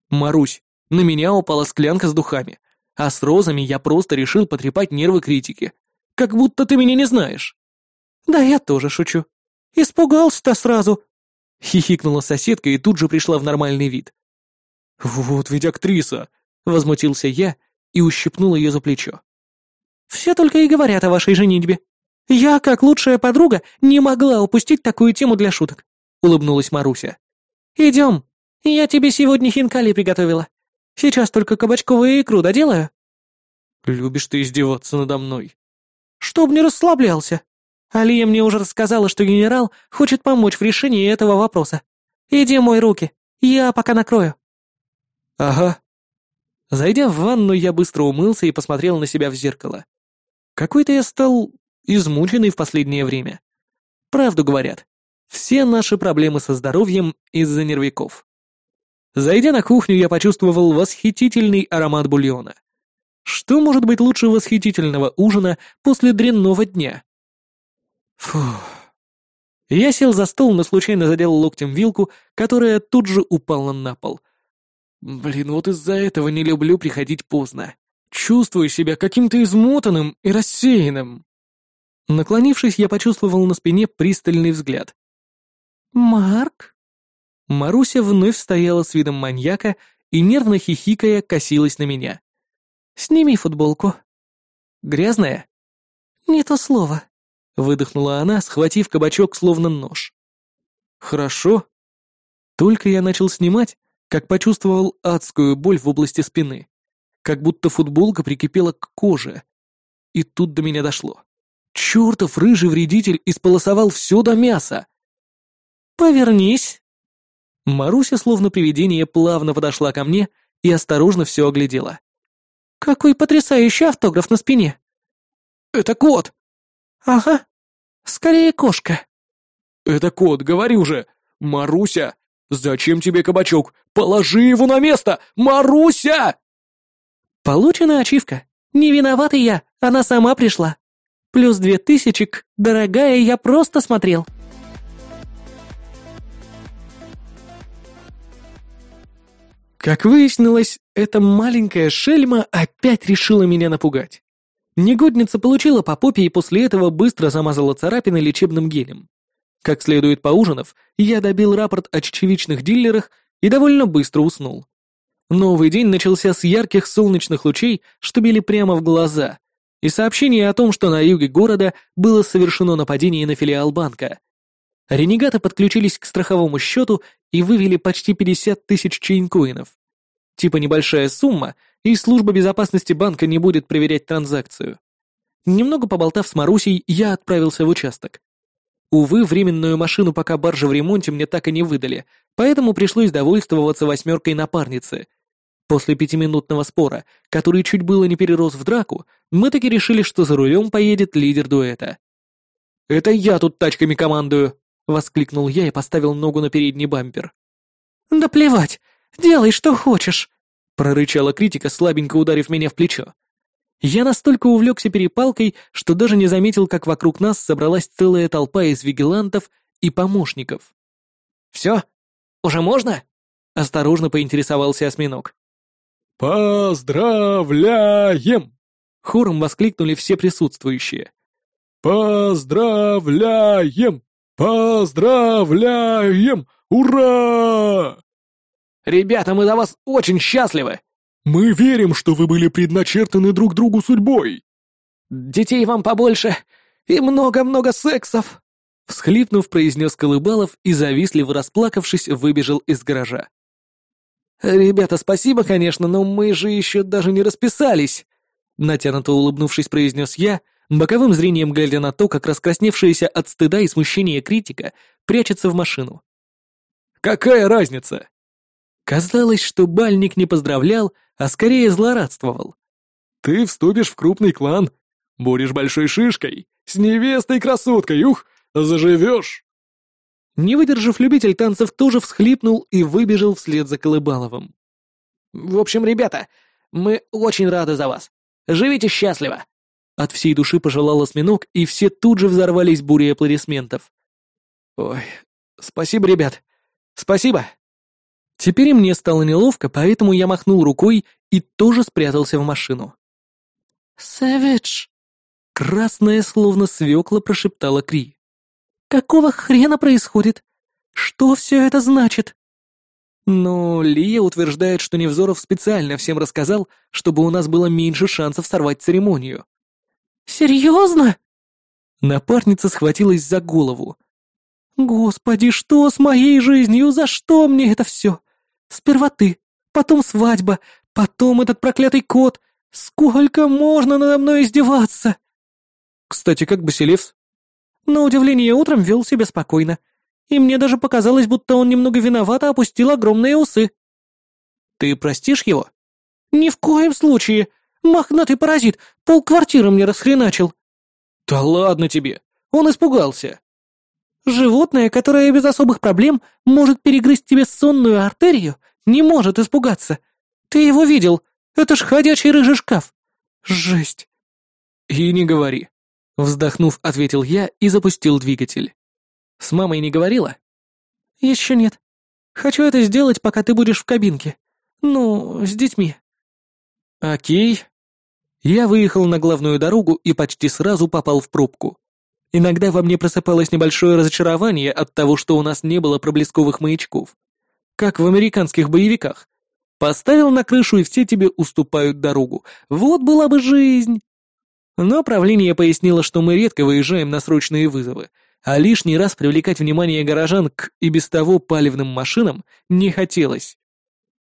Speaker 1: Марусь, на меня упала склянка с духами, а с розами я просто решил потрепать нервы критики. Как будто ты меня не знаешь. Да я тоже шучу. Испугался-то сразу. Хихикнула соседка и тут же пришла в нормальный вид. Вот ведь актриса, возмутился я и ущипнул ее за плечо. Все только и говорят о вашей женитьбе. «Я, как лучшая подруга, не могла упустить такую тему для шуток», — улыбнулась Маруся. «Идем, я тебе сегодня хинкали приготовила. Сейчас только кабачковую икру доделаю». «Любишь ты издеваться надо мной». «Чтоб не расслаблялся. Алия мне уже рассказала, что генерал хочет помочь в решении этого вопроса. Иди мой руки, я пока накрою». «Ага». Зайдя в ванну, я быстро умылся и посмотрел на себя в зеркало. Какой-то я стал измученный в последнее время. Правду говорят. Все наши проблемы со здоровьем из-за нервяков. Зайдя на кухню, я почувствовал восхитительный аромат бульона. Что может быть лучше восхитительного ужина после дрянного дня? Фух. Я сел за стол, но случайно задел локтем вилку, которая тут же упала на пол. Блин, вот из-за этого не люблю приходить поздно. Чувствую себя каким-то измотанным и рассеянным. Наклонившись, я почувствовал на спине пристальный взгляд.
Speaker 2: «Марк?»
Speaker 1: Маруся вновь стояла с видом маньяка и, нервно хихикая, косилась на меня.
Speaker 2: «Сними футболку».
Speaker 1: «Грязная?»
Speaker 2: «Не то слово», —
Speaker 1: выдохнула она, схватив кабачок словно нож. «Хорошо». Только я начал снимать, как почувствовал адскую боль в области спины, как будто футболка прикипела к коже. И тут до меня дошло. Чертов рыжий вредитель исполосовал все до мяса.
Speaker 2: «Повернись!»
Speaker 1: Маруся, словно привидение, плавно подошла ко мне и осторожно все оглядела.
Speaker 2: «Какой потрясающий автограф на спине!»
Speaker 1: «Это кот!»
Speaker 2: «Ага, скорее кошка!»
Speaker 1: «Это кот, говорю же! Маруся, зачем тебе кабачок? Положи его на место! Маруся!»
Speaker 2: «Получена ачивка. Не виновата я, она сама пришла. Плюс две тысячи, дорогая, я просто смотрел».
Speaker 1: Как выяснилось, эта маленькая шельма опять решила меня напугать. Негодница получила по попе и после этого быстро замазала царапины лечебным гелем. Как следует поужинав, я добил рапорт о чечевичных дилерах и довольно быстро уснул. Новый день начался с ярких солнечных лучей, что били прямо в глаза, и сообщение о том, что на юге города было совершено нападение на филиал банка. Ренегаты подключились к страховому счету и вывели почти 50 тысяч чейнкоинов. Типа небольшая сумма, и служба безопасности банка не будет проверять транзакцию. Немного поболтав с Марусей, я отправился в участок. Увы, временную машину пока баржа в ремонте мне так и не выдали, поэтому пришлось довольствоваться восьмеркой напарницы. После пятиминутного спора, который чуть было не перерос в драку, мы таки решили, что за рулем поедет лидер дуэта. «Это я тут тачками командую!» — воскликнул я и поставил ногу на передний бампер.
Speaker 2: «Да плевать! Делай, что хочешь!»
Speaker 1: — прорычала критика, слабенько ударив меня в плечо. Я настолько увлекся перепалкой, что даже не заметил, как вокруг нас собралась целая толпа из вигилантов и помощников. «Все? Уже можно?» — осторожно поинтересовался осьминог.
Speaker 3: «Поздравляем!»
Speaker 1: — хором воскликнули все присутствующие.
Speaker 3: «Поздравляем! Поздравляем! Ура!»
Speaker 1: «Ребята, мы за вас очень счастливы!»
Speaker 3: «Мы верим, что вы были предначертаны друг другу судьбой!»
Speaker 1: «Детей вам побольше и много-много сексов!» Всхлипнув, произнес Колыбалов и, завистливо расплакавшись, выбежал из гаража. «Ребята, спасибо, конечно, но мы же еще даже не расписались!» Натянуто улыбнувшись, произнес я, боковым зрением глядя на то, как раскрасневшаяся от стыда и смущения критика прячется в машину.
Speaker 3: «Какая разница?»
Speaker 1: Казалось, что Бальник не поздравлял, а скорее злорадствовал.
Speaker 3: «Ты вступишь в крупный клан, будешь большой шишкой, с невестой-красоткой, ух, заживешь!»
Speaker 1: Не выдержав, любитель танцев тоже всхлипнул и выбежал вслед за Колыбаловым. «В общем, ребята, мы очень рады за вас. Живите счастливо!» От всей души пожелал осьминог, и все тут же взорвались бурей аплодисментов. «Ой, спасибо, ребят. Спасибо!» Теперь и мне стало неловко, поэтому я махнул рукой и тоже спрятался в машину.
Speaker 2: «Сэвидж!»
Speaker 1: Красная, словно свекла, прошептала Кри.
Speaker 2: «Какого хрена происходит? Что все это значит?»
Speaker 1: Но Лия утверждает, что Невзоров специально всем рассказал, чтобы у нас было меньше шансов сорвать церемонию.
Speaker 2: «Серьезно?»
Speaker 1: Напарница схватилась за голову.
Speaker 2: «Господи, что с моей жизнью? За что мне это все? Сперва ты, потом свадьба, потом этот проклятый кот. Сколько можно надо мной издеваться?»
Speaker 1: «Кстати, как Басилевс?»
Speaker 2: На удивление, утром вел себя спокойно. И мне даже показалось, будто он немного виноват, опустил огромные усы.
Speaker 1: «Ты простишь его?»
Speaker 2: «Ни в коем случае. Мохнатый паразит, полквартиры мне расхреначил».
Speaker 1: «Да ладно тебе, он испугался».
Speaker 2: Животное, которое без особых проблем может перегрызть тебе сонную артерию, не может испугаться. Ты его видел. Это ж ходячий рыжий шкаф. Жесть.
Speaker 1: И не говори. Вздохнув, ответил я и запустил двигатель. С мамой не говорила?
Speaker 2: Еще нет. Хочу это сделать, пока ты будешь в кабинке. Ну, с детьми.
Speaker 1: Окей. Я выехал на главную дорогу и почти сразу попал в пробку. Иногда во мне просыпалось небольшое разочарование от того, что у нас не было проблесковых маячков. Как в американских боевиках. Поставил на крышу, и все тебе уступают дорогу. Вот была бы жизнь. Но правление пояснило, что мы редко выезжаем на срочные вызовы, а лишний раз привлекать внимание горожан к и без того палевным машинам не хотелось.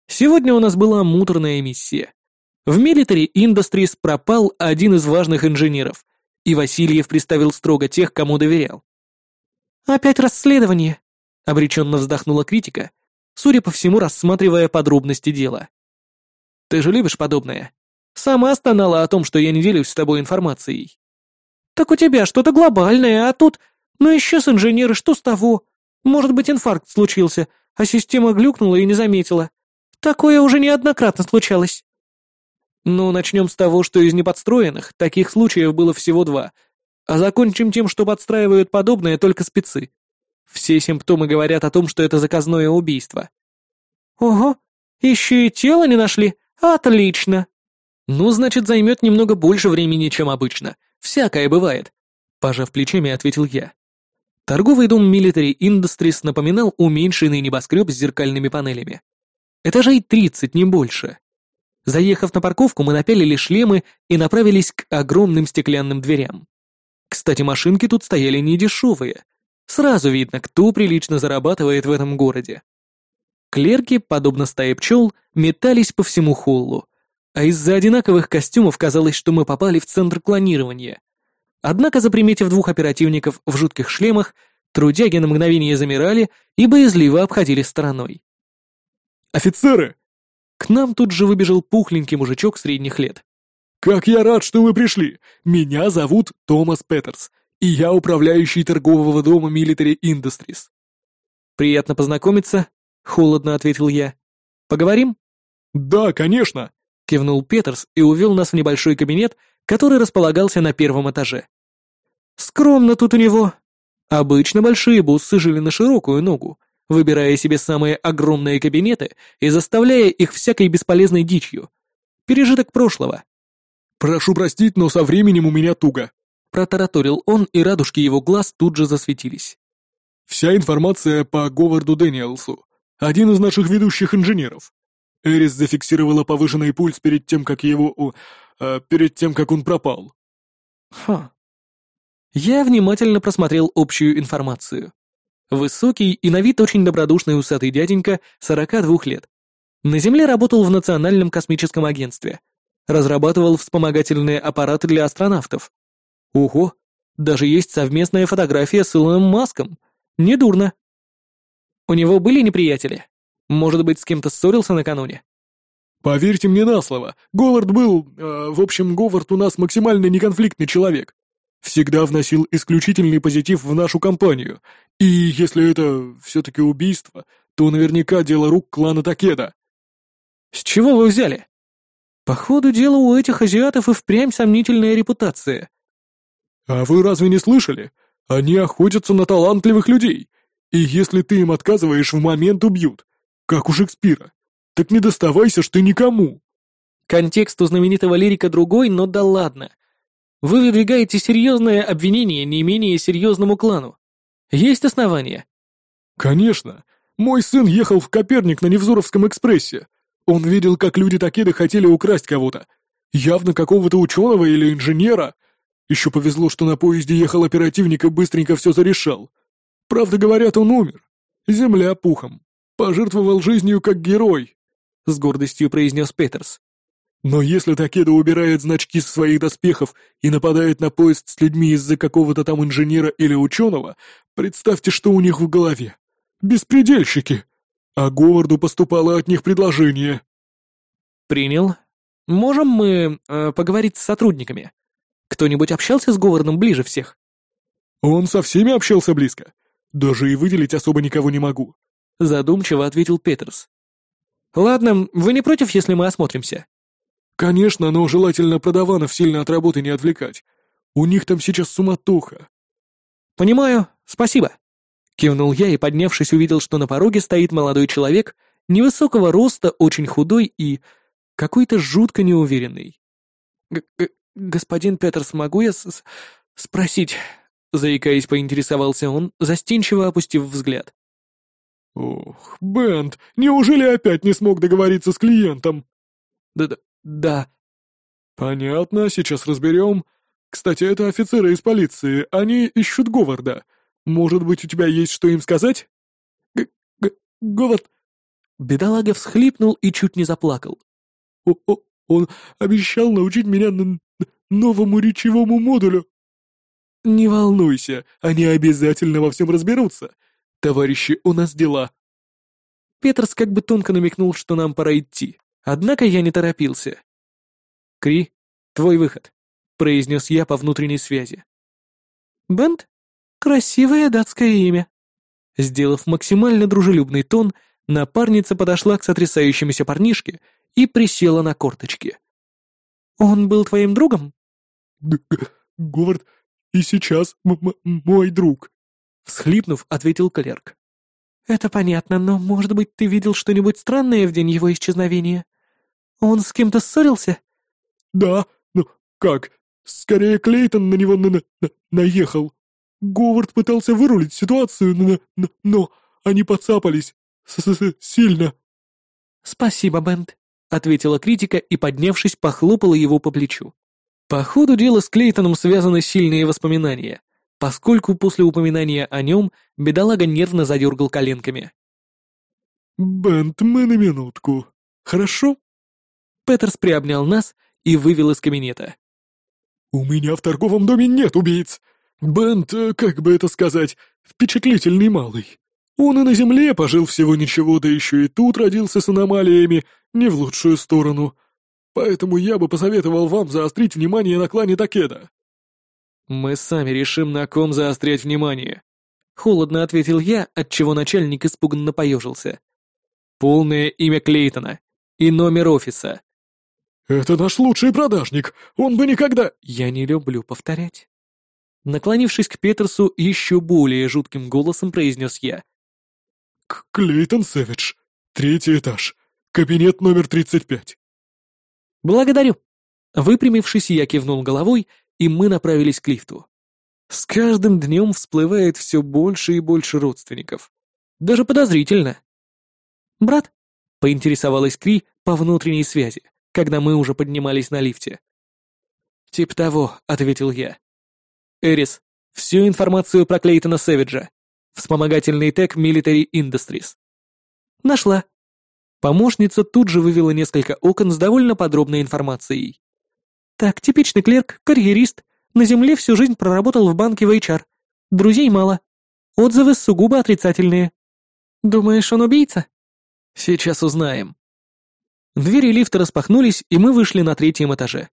Speaker 1: Сегодня у нас была муторная миссия. В Military Industries пропал один из важных инженеров, и Васильев представил строго тех, кому доверял.
Speaker 2: «Опять расследование», —
Speaker 1: обреченно вздохнула критика, судя по всему, рассматривая подробности дела. «Ты же любишь подобное? Сама стонала о том, что я не делюсь с тобой информацией».
Speaker 2: «Так у тебя что-то глобальное, а тут... Ну исчез инженер, и что с того? Может быть, инфаркт случился, а система глюкнула и не заметила. Такое уже неоднократно случалось».
Speaker 1: Ну, начнем с того, что из неподстроенных таких случаев было всего два, а закончим тем, что подстраивают подобное только спецы. Все симптомы говорят о том, что это заказное убийство.
Speaker 2: Ого, еще и тело не нашли? Отлично.
Speaker 1: Ну, значит, займет немного больше времени, чем обычно. Всякое бывает. Пожав плечами, ответил я. Торговый дом Military Industries напоминал уменьшенный небоскреб с зеркальными панелями. Этажей 30, не больше. Заехав на парковку, мы напялили шлемы и направились к огромным стеклянным дверям. Кстати, машинки тут стояли не дешевые. Сразу видно, кто прилично зарабатывает в этом городе. Клерки, подобно стае пчел, метались по всему холлу, а из-за одинаковых костюмов казалось, что мы попали в центр клонирования. Однако, заприметив двух оперативников в жутких шлемах, трудяги на мгновение замирали и боязливо обходили стороной.
Speaker 3: «Офицеры,
Speaker 1: к нам тут же выбежал пухленький мужичок средних лет.
Speaker 3: «Как я рад, что вы пришли! Меня зовут Томас Петерс, и я управляющий торгового дома Military Industries».
Speaker 1: «Приятно познакомиться», — холодно ответил я. «Поговорим?»
Speaker 3: «Да, конечно», —
Speaker 1: кивнул Петерс и увел нас в небольшой кабинет, который располагался на первом этаже. «Скромно тут у него. Обычно большие буссы жили на широкую ногу, выбирая себе самые огромные кабинеты и заставляя их всякой бесполезной дичью. Пережиток прошлого.
Speaker 3: «Прошу простить, но со временем у меня туго», —
Speaker 1: протараторил он, и радужки его глаз тут же засветились.
Speaker 3: «Вся информация по Говарду Дэниелсу, один из наших ведущих инженеров. Эрис зафиксировала повышенный пульс перед тем, как его... Э, перед тем, как он пропал».
Speaker 1: «Ха». Я внимательно просмотрел общую информацию. Высокий и на вид очень добродушный усатый дяденька, 42 лет. На Земле работал в Национальном космическом агентстве. Разрабатывал вспомогательные аппараты для астронавтов. Ого, даже есть совместная фотография с Илоном Маском. Недурно. У него были неприятели? Может быть, с кем-то ссорился накануне?
Speaker 3: Поверьте мне на слово, Говард был... Э, в общем, Говард у нас максимально неконфликтный человек. Всегда вносил исключительный позитив в нашу компанию. И если это все-таки убийство, то наверняка дело рук клана Такеда.
Speaker 1: С чего вы взяли? По ходу дела у этих азиатов и впрямь сомнительная репутация.
Speaker 3: А вы разве не слышали? Они охотятся на талантливых людей. И если ты им отказываешь, в момент убьют. Как у Шекспира. Так не доставайся ж ты никому.
Speaker 1: Контекст у знаменитого лирика другой, но да ладно. Вы выдвигаете серьезное обвинение не менее серьезному клану. Есть основания?»
Speaker 3: «Конечно. Мой сын ехал в Коперник на Невзоровском экспрессе. Он видел, как люди Такеды хотели украсть кого-то. Явно какого-то ученого или инженера. Еще повезло, что на поезде ехал оперативник и быстренько все зарешал. Правда, говорят, он умер. Земля пухом. Пожертвовал жизнью как герой», — с гордостью произнес Петерс. Но если Такеда убирает значки со своих доспехов и нападает на поезд с людьми из-за какого-то там инженера или ученого, представьте, что у них в голове. Беспредельщики. А Говарду поступало от них предложение.
Speaker 1: Принял. Можем мы э, поговорить с сотрудниками? Кто-нибудь общался с Говардом ближе всех?
Speaker 3: Он со всеми общался близко. Даже и выделить особо никого не могу.
Speaker 1: Задумчиво ответил Петерс. Ладно, вы не против, если мы осмотримся?
Speaker 3: Конечно, но желательно продаванов сильно от работы не отвлекать. У них там сейчас суматоха.
Speaker 1: Понимаю, спасибо. Кивнул я и, поднявшись, увидел, что на пороге стоит молодой человек, невысокого роста, очень худой и какой-то жутко неуверенный. Г -г «Господин Петерс, могу я с спросить?» Заикаясь, поинтересовался он, застенчиво опустив взгляд.
Speaker 3: «Ох, Бент, неужели опять не смог договориться с клиентом?»
Speaker 1: «Да-да, да».
Speaker 3: «Понятно, сейчас разберем. Кстати, это офицеры из полиции, они ищут Говарда. Может быть, у тебя есть что им сказать?» Г -г «Говард...»
Speaker 1: Бедолага всхлипнул и чуть не заплакал.
Speaker 3: О -о «Он обещал научить меня новому речевому модулю». «Не волнуйся, они обязательно во всем разберутся. Товарищи, у нас дела».
Speaker 1: Петерс как бы тонко намекнул, что нам пора идти, однако я не торопился. «Кри, твой выход», — произнес я по внутренней связи.
Speaker 2: «Бент? Красивое датское имя».
Speaker 1: Сделав максимально дружелюбный тон, напарница подошла к сотрясающемуся парнишке и присела на корточки.
Speaker 2: «Он был твоим другом?»
Speaker 3: «Говард и сейчас мой друг», — всхлипнув, ответил клерк.
Speaker 2: «Это понятно, но, может быть, ты видел что-нибудь странное в день его исчезновения? Он с кем-то ссорился?»
Speaker 3: «Да, ну как? Скорее Клейтон на него на на наехал. Говард пытался вырулить ситуацию, но, но, но они подцапались. С -с -с Сильно».
Speaker 2: «Спасибо, Бент», —
Speaker 1: ответила критика и, поднявшись, похлопала его по плечу. По ходу дела с Клейтоном связаны сильные воспоминания, поскольку после упоминания о нем бедолага нервно задергал коленками.
Speaker 3: «Бент, мы на минутку. Хорошо?»
Speaker 1: Петерс приобнял нас и вывел из кабинета.
Speaker 3: «У меня в торговом доме нет убийц. Бент, э, как бы это сказать, впечатлительный малый. Он и на земле пожил всего ничего, да еще и тут родился с аномалиями, не в лучшую сторону. Поэтому я бы посоветовал вам заострить внимание на клане Такеда».
Speaker 1: «Мы сами решим, на ком заострять внимание», — холодно ответил я, отчего начальник испуганно поежился. «Полное имя Клейтона и номер офиса».
Speaker 3: «Это наш лучший продажник, он бы никогда...»
Speaker 1: «Я не люблю повторять». Наклонившись к Петерсу, еще более жутким голосом произнес я.
Speaker 3: «Клейтон Сэвидж, третий этаж, кабинет номер тридцать пять».
Speaker 1: «Благодарю». Выпрямившись, я кивнул головой, и мы направились к лифту. С каждым днем всплывает все больше и больше родственников. Даже подозрительно. «Брат?» — поинтересовалась Кри по внутренней связи, когда мы уже поднимались на лифте. «Тип того», — ответил я. «Эрис, всю информацию про Клейтона Сэвиджа. Вспомогательный тег Military Industries». «Нашла», Помощница тут же вывела несколько окон с довольно подробной информацией. Так, типичный клерк, карьерист, на земле всю жизнь проработал в банке в HR. Друзей мало. Отзывы сугубо отрицательные. Думаешь, он убийца? Сейчас узнаем. Двери лифта распахнулись, и мы вышли на третьем этаже.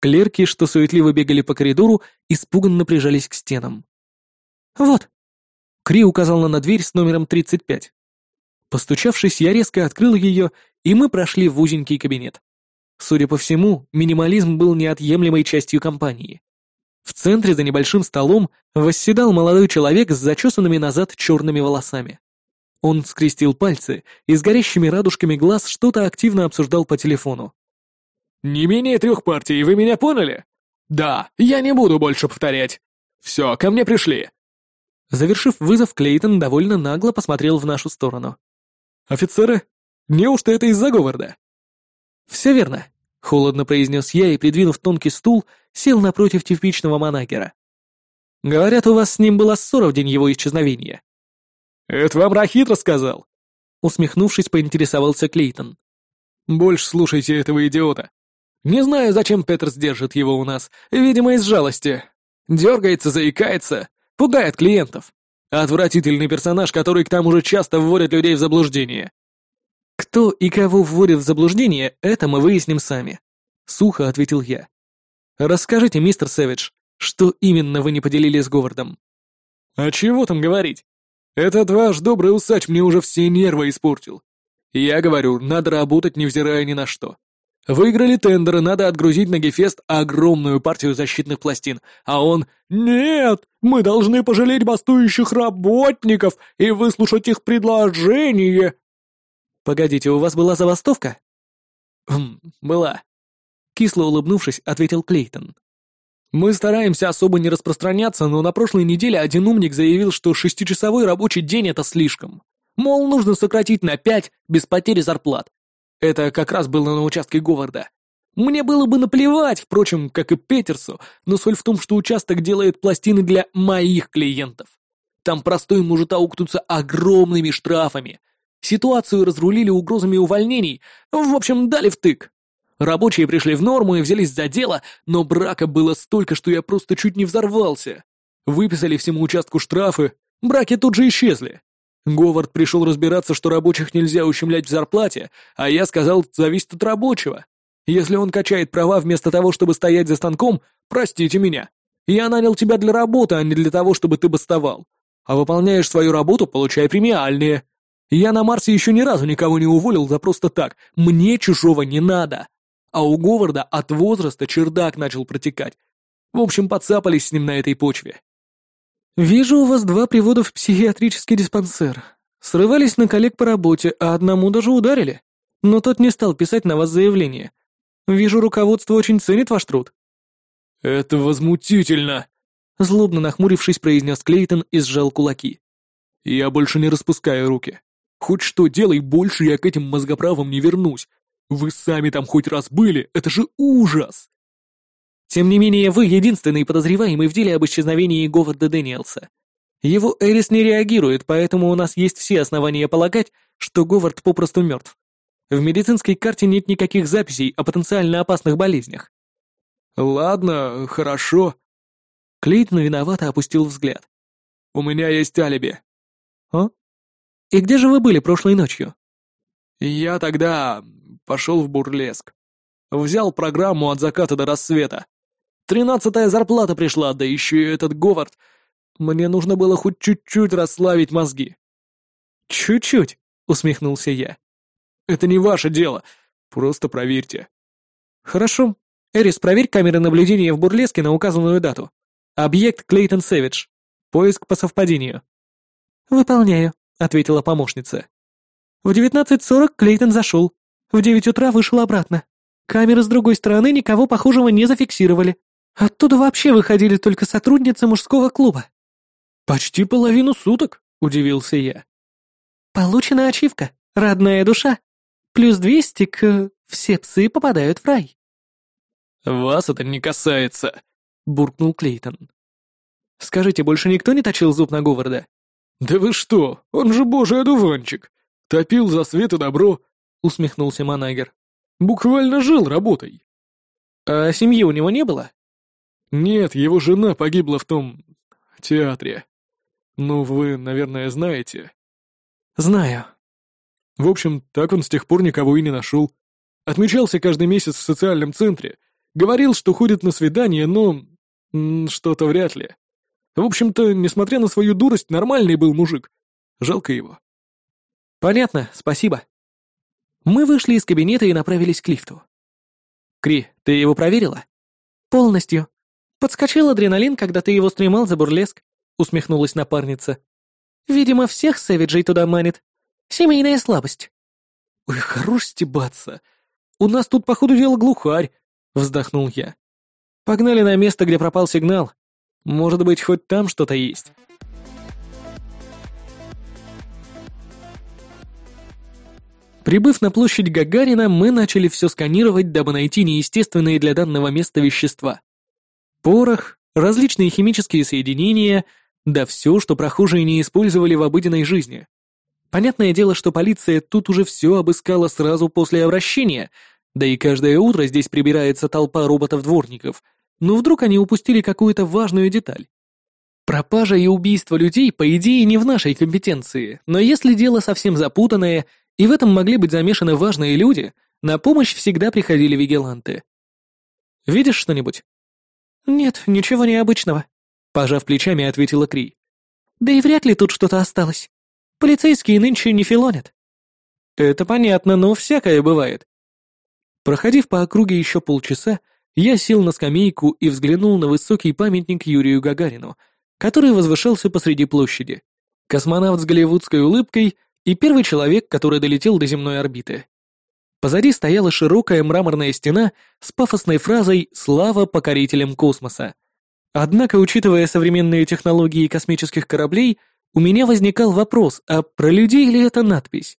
Speaker 1: Клерки, что суетливо бегали по коридору, испуганно прижались к стенам. «Вот». Кри указал на дверь с номером 35. Постучавшись, я резко открыл ее, и мы прошли в узенький кабинет. Судя по всему, минимализм был неотъемлемой частью компании. В центре за небольшим столом восседал молодой человек с зачесанными назад черными волосами. Он скрестил пальцы и с горящими радужками глаз что-то активно обсуждал по телефону.
Speaker 3: «Не менее трех партий, вы меня поняли?» «Да, я не буду больше повторять. Все, ко мне пришли».
Speaker 1: Завершив вызов, Клейтон довольно нагло посмотрел в нашу сторону.
Speaker 3: «Офицеры? Неужто это из-за Говарда?»
Speaker 1: «Все верно», — холодно произнес я и, придвинув тонкий стул, сел напротив типичного манагера. «Говорят, у вас с ним была ссора в день его исчезновения».
Speaker 3: «Это вам Рахит рассказал?»
Speaker 1: Усмехнувшись, поинтересовался Клейтон.
Speaker 3: «Больше слушайте этого идиота. Не знаю, зачем Петерс держит его у нас, видимо, из жалости. Дергается, заикается, пугает клиентов. Отвратительный персонаж, который к тому же часто вводит людей в заблуждение.
Speaker 1: Кто и кого вводит в заблуждение, это мы выясним сами. Сухо ответил я. Расскажите, мистер Сэвидж, что именно вы не поделили с Говардом?
Speaker 3: А чего там говорить? Этот ваш добрый усач мне уже все нервы испортил. Я говорю, надо работать, невзирая ни на что. Выиграли тендеры, надо отгрузить на Гефест огромную партию защитных пластин, а он «Нет, мы должны пожалеть бастующих работников и выслушать их предложение».
Speaker 1: «Погодите, у вас была забастовка?»
Speaker 3: «Хм, была», — кисло улыбнувшись, ответил Клейтон. «Мы стараемся особо не распространяться, но на прошлой неделе один умник заявил, что шестичасовой рабочий день — это слишком. Мол, нужно сократить на пять без потери зарплат. Это как раз было на участке Говарда. Мне было бы наплевать, впрочем, как и Петерсу, но соль в том, что участок делает пластины для моих клиентов. Там простой может аукнуться огромными штрафами. Ситуацию разрулили угрозами увольнений, в общем, дали втык. Рабочие пришли в норму и взялись за дело, но брака было столько, что я просто чуть не взорвался. Выписали всему участку штрафы, браки тут же исчезли. Говард пришел разбираться, что рабочих нельзя ущемлять в зарплате, а я сказал, зависит от рабочего. Если он качает права вместо того, чтобы стоять за станком, простите меня. Я нанял тебя для работы, а не для того, чтобы ты бастовал. А выполняешь свою работу, получай премиальные. Я на Марсе еще ни разу никого не уволил за просто так. Мне чужого не надо. А у Говарда от возраста чердак начал протекать. В общем, подцапались с ним на этой почве.
Speaker 2: «Вижу у вас два привода в психиатрический диспансер. Срывались на коллег по работе, а одному даже ударили. Но тот не стал писать на вас заявление. Вижу, руководство очень ценит ваш труд».
Speaker 3: «Это возмутительно!»
Speaker 1: Злобно нахмурившись, произнес Клейтон и сжал кулаки.
Speaker 3: «Я больше не распускаю руки. Хоть что делай, больше я к этим мозгоправам не вернусь. Вы сами там хоть раз были, это же ужас!»
Speaker 1: Тем не менее, вы единственный подозреваемый в деле об исчезновении Говарда Дэниелса. Его Эрис не реагирует, поэтому у нас есть все основания полагать, что Говард попросту мертв. В медицинской карте нет никаких записей о потенциально опасных болезнях.
Speaker 3: Ладно, хорошо.
Speaker 1: Клейтон виновато опустил взгляд.
Speaker 3: У меня есть алиби.
Speaker 1: А? И где же вы были прошлой ночью?
Speaker 3: Я тогда пошел в бурлеск. Взял программу от заката до рассвета. Тринадцатая зарплата пришла, да еще и этот Говард. Мне нужно было хоть чуть-чуть расслабить мозги».
Speaker 1: «Чуть-чуть», — усмехнулся я.
Speaker 3: «Это не ваше дело. Просто проверьте».
Speaker 1: «Хорошо. Эрис, проверь камеры наблюдения в бурлеске на указанную дату. Объект Клейтон Сэвидж. Поиск по совпадению».
Speaker 2: «Выполняю», — ответила помощница. В 19.40 Клейтон зашел. В 9 утра вышел обратно. Камеры с другой стороны никого похожего не зафиксировали. Оттуда вообще выходили только сотрудницы мужского клуба.
Speaker 1: «Почти половину суток», — удивился я.
Speaker 2: «Получена ачивка. Родная душа. Плюс двести к... Все псы попадают в рай».
Speaker 3: «Вас это не касается», — буркнул Клейтон.
Speaker 1: «Скажите, больше никто не точил зуб на Говарда?»
Speaker 3: «Да вы что, он же божий одуванчик. Топил за свет и добро», — усмехнулся Манагер. «Буквально жил работой».
Speaker 1: «А семьи у него не было?»
Speaker 3: Нет, его жена погибла в том... театре. Ну, вы, наверное, знаете.
Speaker 1: Знаю.
Speaker 3: В общем, так он с тех пор никого и не нашел. Отмечался каждый месяц в социальном центре. Говорил, что ходит на свидание, но... что-то вряд ли. В общем-то, несмотря на свою дурость, нормальный был мужик. Жалко его.
Speaker 1: Понятно, спасибо. Мы вышли из кабинета и направились к лифту. Кри, ты его проверила?
Speaker 2: Полностью. «Подскочил адреналин, когда ты его стремал за бурлеск», — усмехнулась напарница. «Видимо, всех сэвиджей туда манит. Семейная слабость».
Speaker 3: «Ой, хорош стебаться. У нас тут, походу, дело глухарь», — вздохнул я. «Погнали на место, где пропал сигнал. Может быть, хоть там что-то есть».
Speaker 1: Прибыв на площадь Гагарина, мы начали все сканировать, дабы найти неестественные для данного места вещества. Порох, различные химические соединения, да все, что прохожие не использовали в обыденной жизни. Понятное дело, что полиция тут уже все обыскала сразу после обращения, да и каждое утро здесь прибирается толпа роботов-дворников, но вдруг они упустили какую-то важную деталь. Пропажа и убийство людей, по идее, не в нашей компетенции, но если дело совсем запутанное, и в этом могли быть замешаны важные люди, на помощь всегда приходили вигиланты. «Видишь что-нибудь?»
Speaker 2: «Нет, ничего необычного», — пожав плечами, ответила Кри. Да и вряд ли тут что-то осталось. Полицейские нынче не филонят».
Speaker 1: «Это понятно, но всякое бывает». Проходив по округе еще полчаса, я сел на скамейку и взглянул на высокий памятник Юрию Гагарину, который возвышался посреди площади. Космонавт с голливудской улыбкой и первый человек, который долетел до земной орбиты. Позади стояла широкая мраморная стена с пафосной фразой «Слава покорителям космоса». Однако, учитывая современные технологии космических кораблей, у меня возникал вопрос, а про людей ли эта надпись?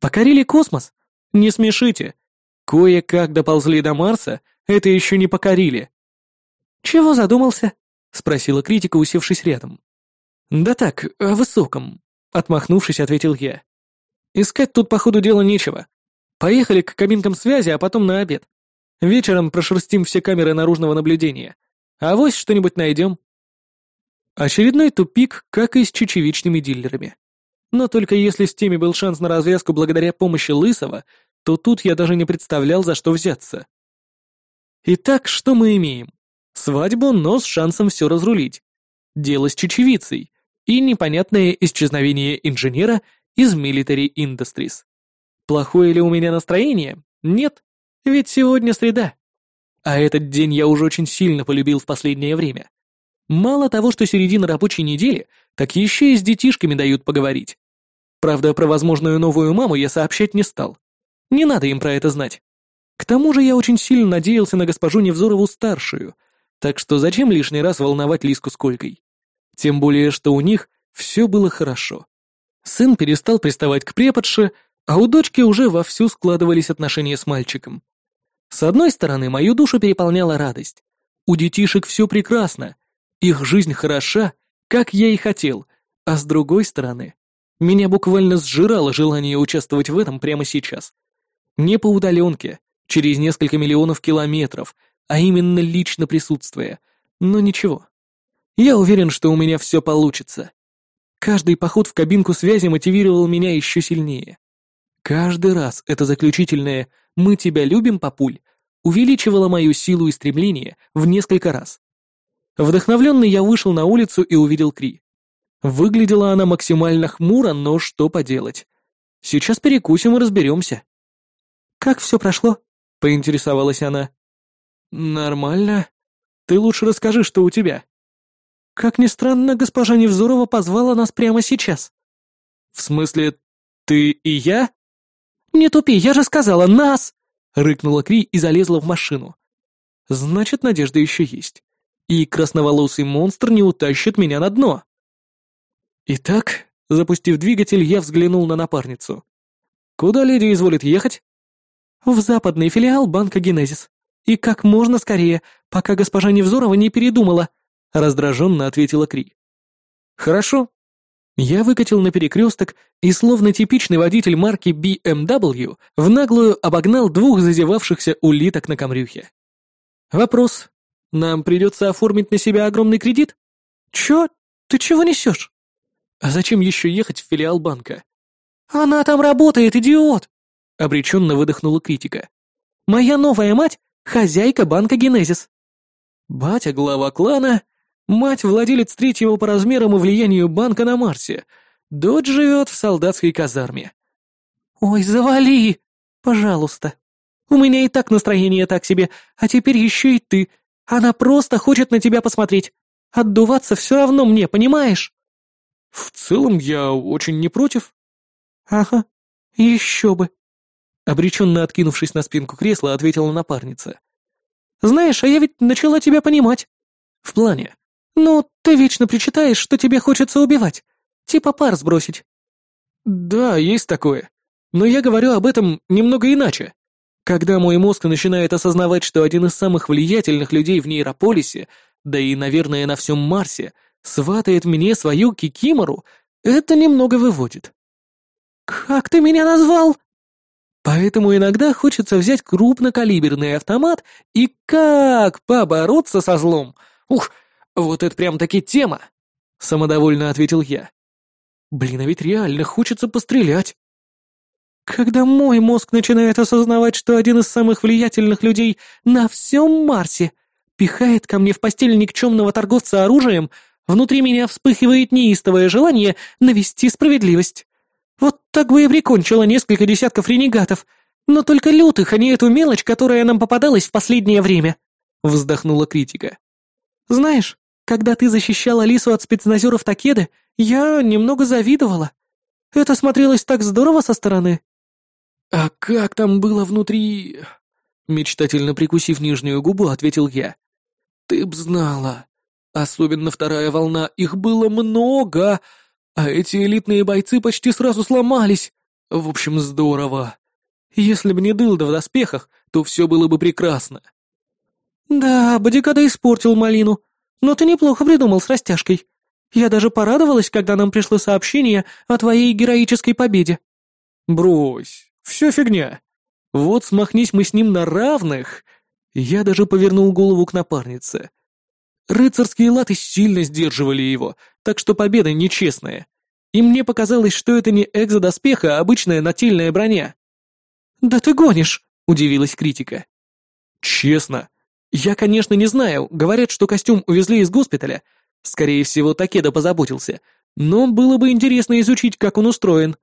Speaker 1: Покорили космос? Не смешите. Кое-как доползли до Марса, это еще не покорили.
Speaker 2: «Чего задумался?»
Speaker 1: — спросила критика, усевшись рядом. «Да так, о высоком», — отмахнувшись, ответил я. «Искать тут, по ходу дела, нечего. Поехали к кабинкам связи, а потом на обед. Вечером прошерстим все камеры наружного наблюдения. А вось что-нибудь найдем. Очередной тупик, как и с чечевичными дилерами. Но только если с теми был шанс на развязку благодаря помощи Лысого, то тут я даже не представлял, за что взяться. Итак, что мы имеем? Свадьбу, но с шансом все разрулить. Дело с чечевицей и непонятное исчезновение инженера из Military Industries. Плохое ли у меня настроение? Нет, ведь сегодня среда. А этот день я уже очень сильно полюбил в последнее время. Мало того, что середина рабочей недели, так еще и с детишками дают поговорить. Правда, про возможную новую маму я сообщать не стал. Не надо им про это знать. К тому же я очень сильно надеялся на госпожу Невзорову-старшую, так что зачем лишний раз волновать Лиску с Колькой? Тем более, что у них все было хорошо. Сын перестал приставать к преподше, а у дочки уже вовсю складывались отношения с мальчиком. С одной стороны, мою душу переполняла радость. У детишек все прекрасно, их жизнь хороша, как я и хотел, а с другой стороны, меня буквально сжирало желание участвовать в этом прямо сейчас. Не по удаленке, через несколько миллионов километров, а именно лично присутствуя. Но ничего. Я уверен, что у меня все получится. Каждый поход в кабинку связи мотивировал меня еще сильнее. Каждый раз это заключительное «мы тебя любим, папуль» увеличивало мою силу и стремление в несколько раз. Вдохновленный я вышел на улицу и увидел Кри. Выглядела она максимально хмуро, но что поделать. Сейчас перекусим и разберемся.
Speaker 2: «Как все прошло?» — поинтересовалась она.
Speaker 1: «Нормально. Ты лучше расскажи, что у тебя».
Speaker 2: «Как ни странно, госпожа Невзорова позвала нас прямо сейчас».
Speaker 1: «В смысле, ты и я?»
Speaker 2: «Не тупи, я же сказала, нас!»
Speaker 1: — рыкнула Кри и залезла в машину. «Значит, надежда еще есть. И красноволосый монстр не утащит меня на дно». Итак, запустив двигатель, я взглянул на напарницу. «Куда леди изволит ехать?»
Speaker 2: «В западный филиал банка «Генезис». И как можно скорее, пока госпожа Невзорова не передумала», — раздраженно ответила Кри.
Speaker 1: «Хорошо, я выкатил на перекресток и, словно типичный водитель марки BMW, в наглую обогнал двух зазевавшихся улиток на камрюхе. Вопрос. Нам придется оформить на себя огромный кредит?
Speaker 2: Чё? Ты чего несешь?
Speaker 1: А зачем еще ехать в филиал банка?
Speaker 2: Она там работает, идиот!
Speaker 1: Обреченно выдохнула критика.
Speaker 2: Моя новая мать — хозяйка банка Генезис.
Speaker 1: Батя — глава клана, Мать — владелец третьего по размерам и влиянию банка на Марсе. Дочь живет в солдатской казарме.
Speaker 2: «Ой, завали! Пожалуйста. У меня и так настроение так себе, а теперь еще и ты. Она просто хочет на тебя посмотреть. Отдуваться все равно мне, понимаешь?»
Speaker 1: «В целом я очень не против».
Speaker 2: «Ага, еще бы».
Speaker 1: Обреченно откинувшись на спинку кресла, ответила напарница.
Speaker 2: «Знаешь, а я ведь начала тебя понимать».
Speaker 1: «В плане?»
Speaker 2: «Ну, ты вечно причитаешь, что тебе хочется убивать. Типа пар сбросить».
Speaker 1: «Да, есть такое. Но я говорю об этом немного иначе. Когда мой мозг начинает осознавать, что один из самых влиятельных людей в нейрополисе, да и, наверное, на всем Марсе, сватает мне свою кикимору, это немного выводит».
Speaker 2: «Как ты меня назвал?»
Speaker 1: Поэтому иногда хочется взять крупнокалиберный автомат и как побороться со злом. Ух, «Вот это прям-таки тема!» — самодовольно ответил я. «Блин, а ведь реально хочется пострелять!»
Speaker 2: Когда мой мозг начинает осознавать, что один из самых влиятельных людей на всем Марсе пихает ко мне в постель никчемного торговца оружием, Внутри меня вспыхивает неистовое желание навести справедливость. Вот так бы и прикончила несколько десятков ренегатов, но только лютых, а не эту мелочь, которая нам попадалась в последнее время», — вздохнула критика. «Знаешь, когда ты защищал Алису от спецназеров Такеды, я немного завидовала. Это смотрелось так здорово со стороны».
Speaker 1: «А как там было внутри...» Мечтательно прикусив нижнюю губу, ответил я. «Ты б знала. Особенно вторая волна, их было много, а эти элитные бойцы почти сразу сломались. В общем, здорово. Если бы не дылда в доспехах, то все было бы прекрасно».
Speaker 2: «Да, Бодикада испортил малину, но ты неплохо придумал с растяжкой. Я даже порадовалась, когда нам пришло сообщение о твоей героической победе».
Speaker 1: «Брось, все фигня. Вот смахнись мы с ним на равных». Я даже повернул голову к напарнице. Рыцарские латы сильно сдерживали его, так что победа нечестная. И мне показалось, что это не экзодоспех, а обычная нательная броня.
Speaker 2: «Да ты гонишь!» — удивилась критика.
Speaker 1: «Честно. Я, конечно, не знаю. Говорят, что костюм увезли из госпиталя. Скорее всего, Такеда позаботился. Но было бы интересно изучить, как он устроен».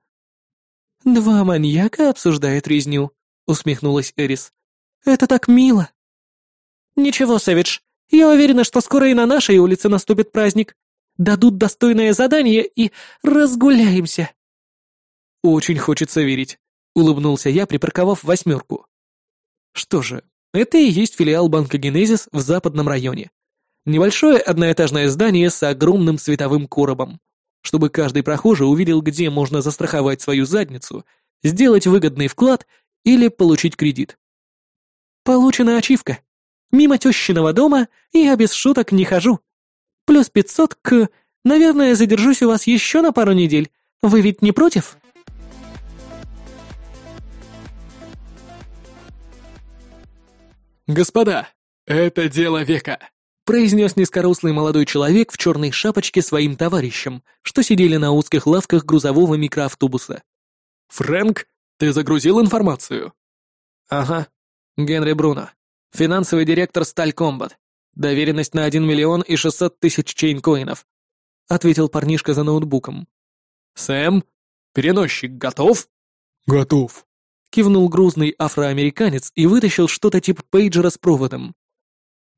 Speaker 2: «Два маньяка обсуждают резню», — усмехнулась Эрис. «Это так мило». «Ничего, Сэвидж, я уверена, что скоро и на нашей улице наступит праздник. Дадут достойное задание и разгуляемся».
Speaker 1: «Очень хочется верить», — улыбнулся я, припарковав восьмерку. «Что же, это и есть филиал банка «Генезис» в западном районе. Небольшое одноэтажное здание с огромным световым коробом, чтобы каждый прохожий увидел, где можно застраховать свою задницу, сделать выгодный вклад или получить кредит. Получена ачивка. Мимо тещиного дома я без шуток не хожу. Плюс 500 к... Наверное, задержусь у вас еще на пару недель. Вы ведь не против?»
Speaker 3: «Господа, это дело века», —
Speaker 1: произнес низкорослый молодой человек в черной шапочке своим товарищам, что сидели на узких лавках грузового микроавтобуса.
Speaker 3: «Фрэнк, ты загрузил информацию?»
Speaker 1: «Ага. Генри Бруно. Финансовый директор Сталь Комбат. Доверенность на 1 миллион и 600 тысяч чейнкоинов», — ответил парнишка за ноутбуком.
Speaker 3: «Сэм, переносчик готов?»
Speaker 1: «Готов», — кивнул грузный афроамериканец и вытащил что-то типа пейджера с проводом.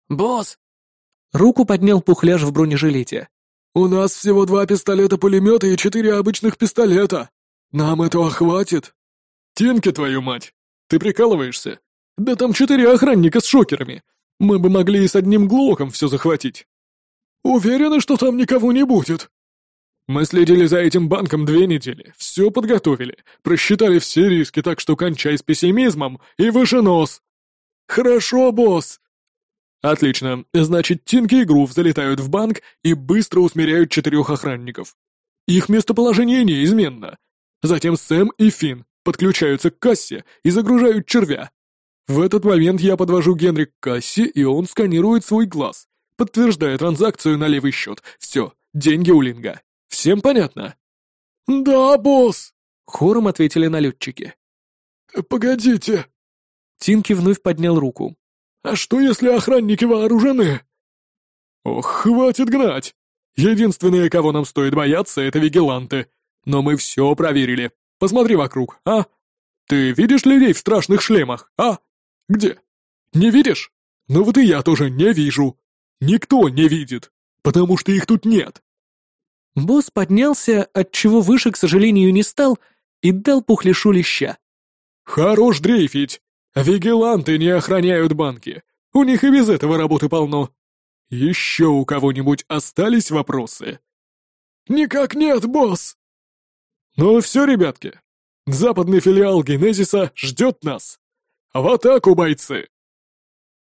Speaker 2: «Босс!»
Speaker 1: Руку поднял пухляж в бронежилете.
Speaker 3: «У нас всего два пистолета-пулемета и четыре обычных пистолета. Нам этого хватит. Тенки, твою мать! Ты прикалываешься? Да там четыре охранника с шокерами. Мы бы могли и с одним глоком все захватить. Уверены, что там никого не будет?» Мы следили за этим банком две недели, все подготовили, просчитали все риски, так что кончай с пессимизмом и выше нос. Хорошо, босс. Отлично, значит, Тинки и Грув залетают в банк и быстро усмиряют четырех охранников. Их местоположение неизменно. Затем Сэм и Финн подключаются к кассе и загружают червя. В этот момент я подвожу Генри к кассе, и он сканирует свой глаз, подтверждая транзакцию на левый счет. Все, деньги у Линга. Всем понятно?» «Да, босс!» — хором ответили налетчики. «Погодите!» Тинки вновь поднял руку. «А что, если охранники вооружены?» «Ох, хватит гнать! Единственное, кого нам стоит бояться, это вигиланты. Но мы все проверили. Посмотри вокруг, а? Ты видишь людей в страшных шлемах, а? Где? Не видишь? Ну вот и я тоже не вижу. Никто не видит, потому что их тут нет.
Speaker 1: Босс поднялся, отчего выше, к сожалению, не стал, и дал пухляшу леща.
Speaker 3: «Хорош дрейфить! Вигиланты не охраняют банки. У них и без этого работы полно. Еще у кого-нибудь остались вопросы?» «Никак нет, босс!» «Ну все, ребятки, западный филиал Генезиса ждет нас. В атаку, бойцы!»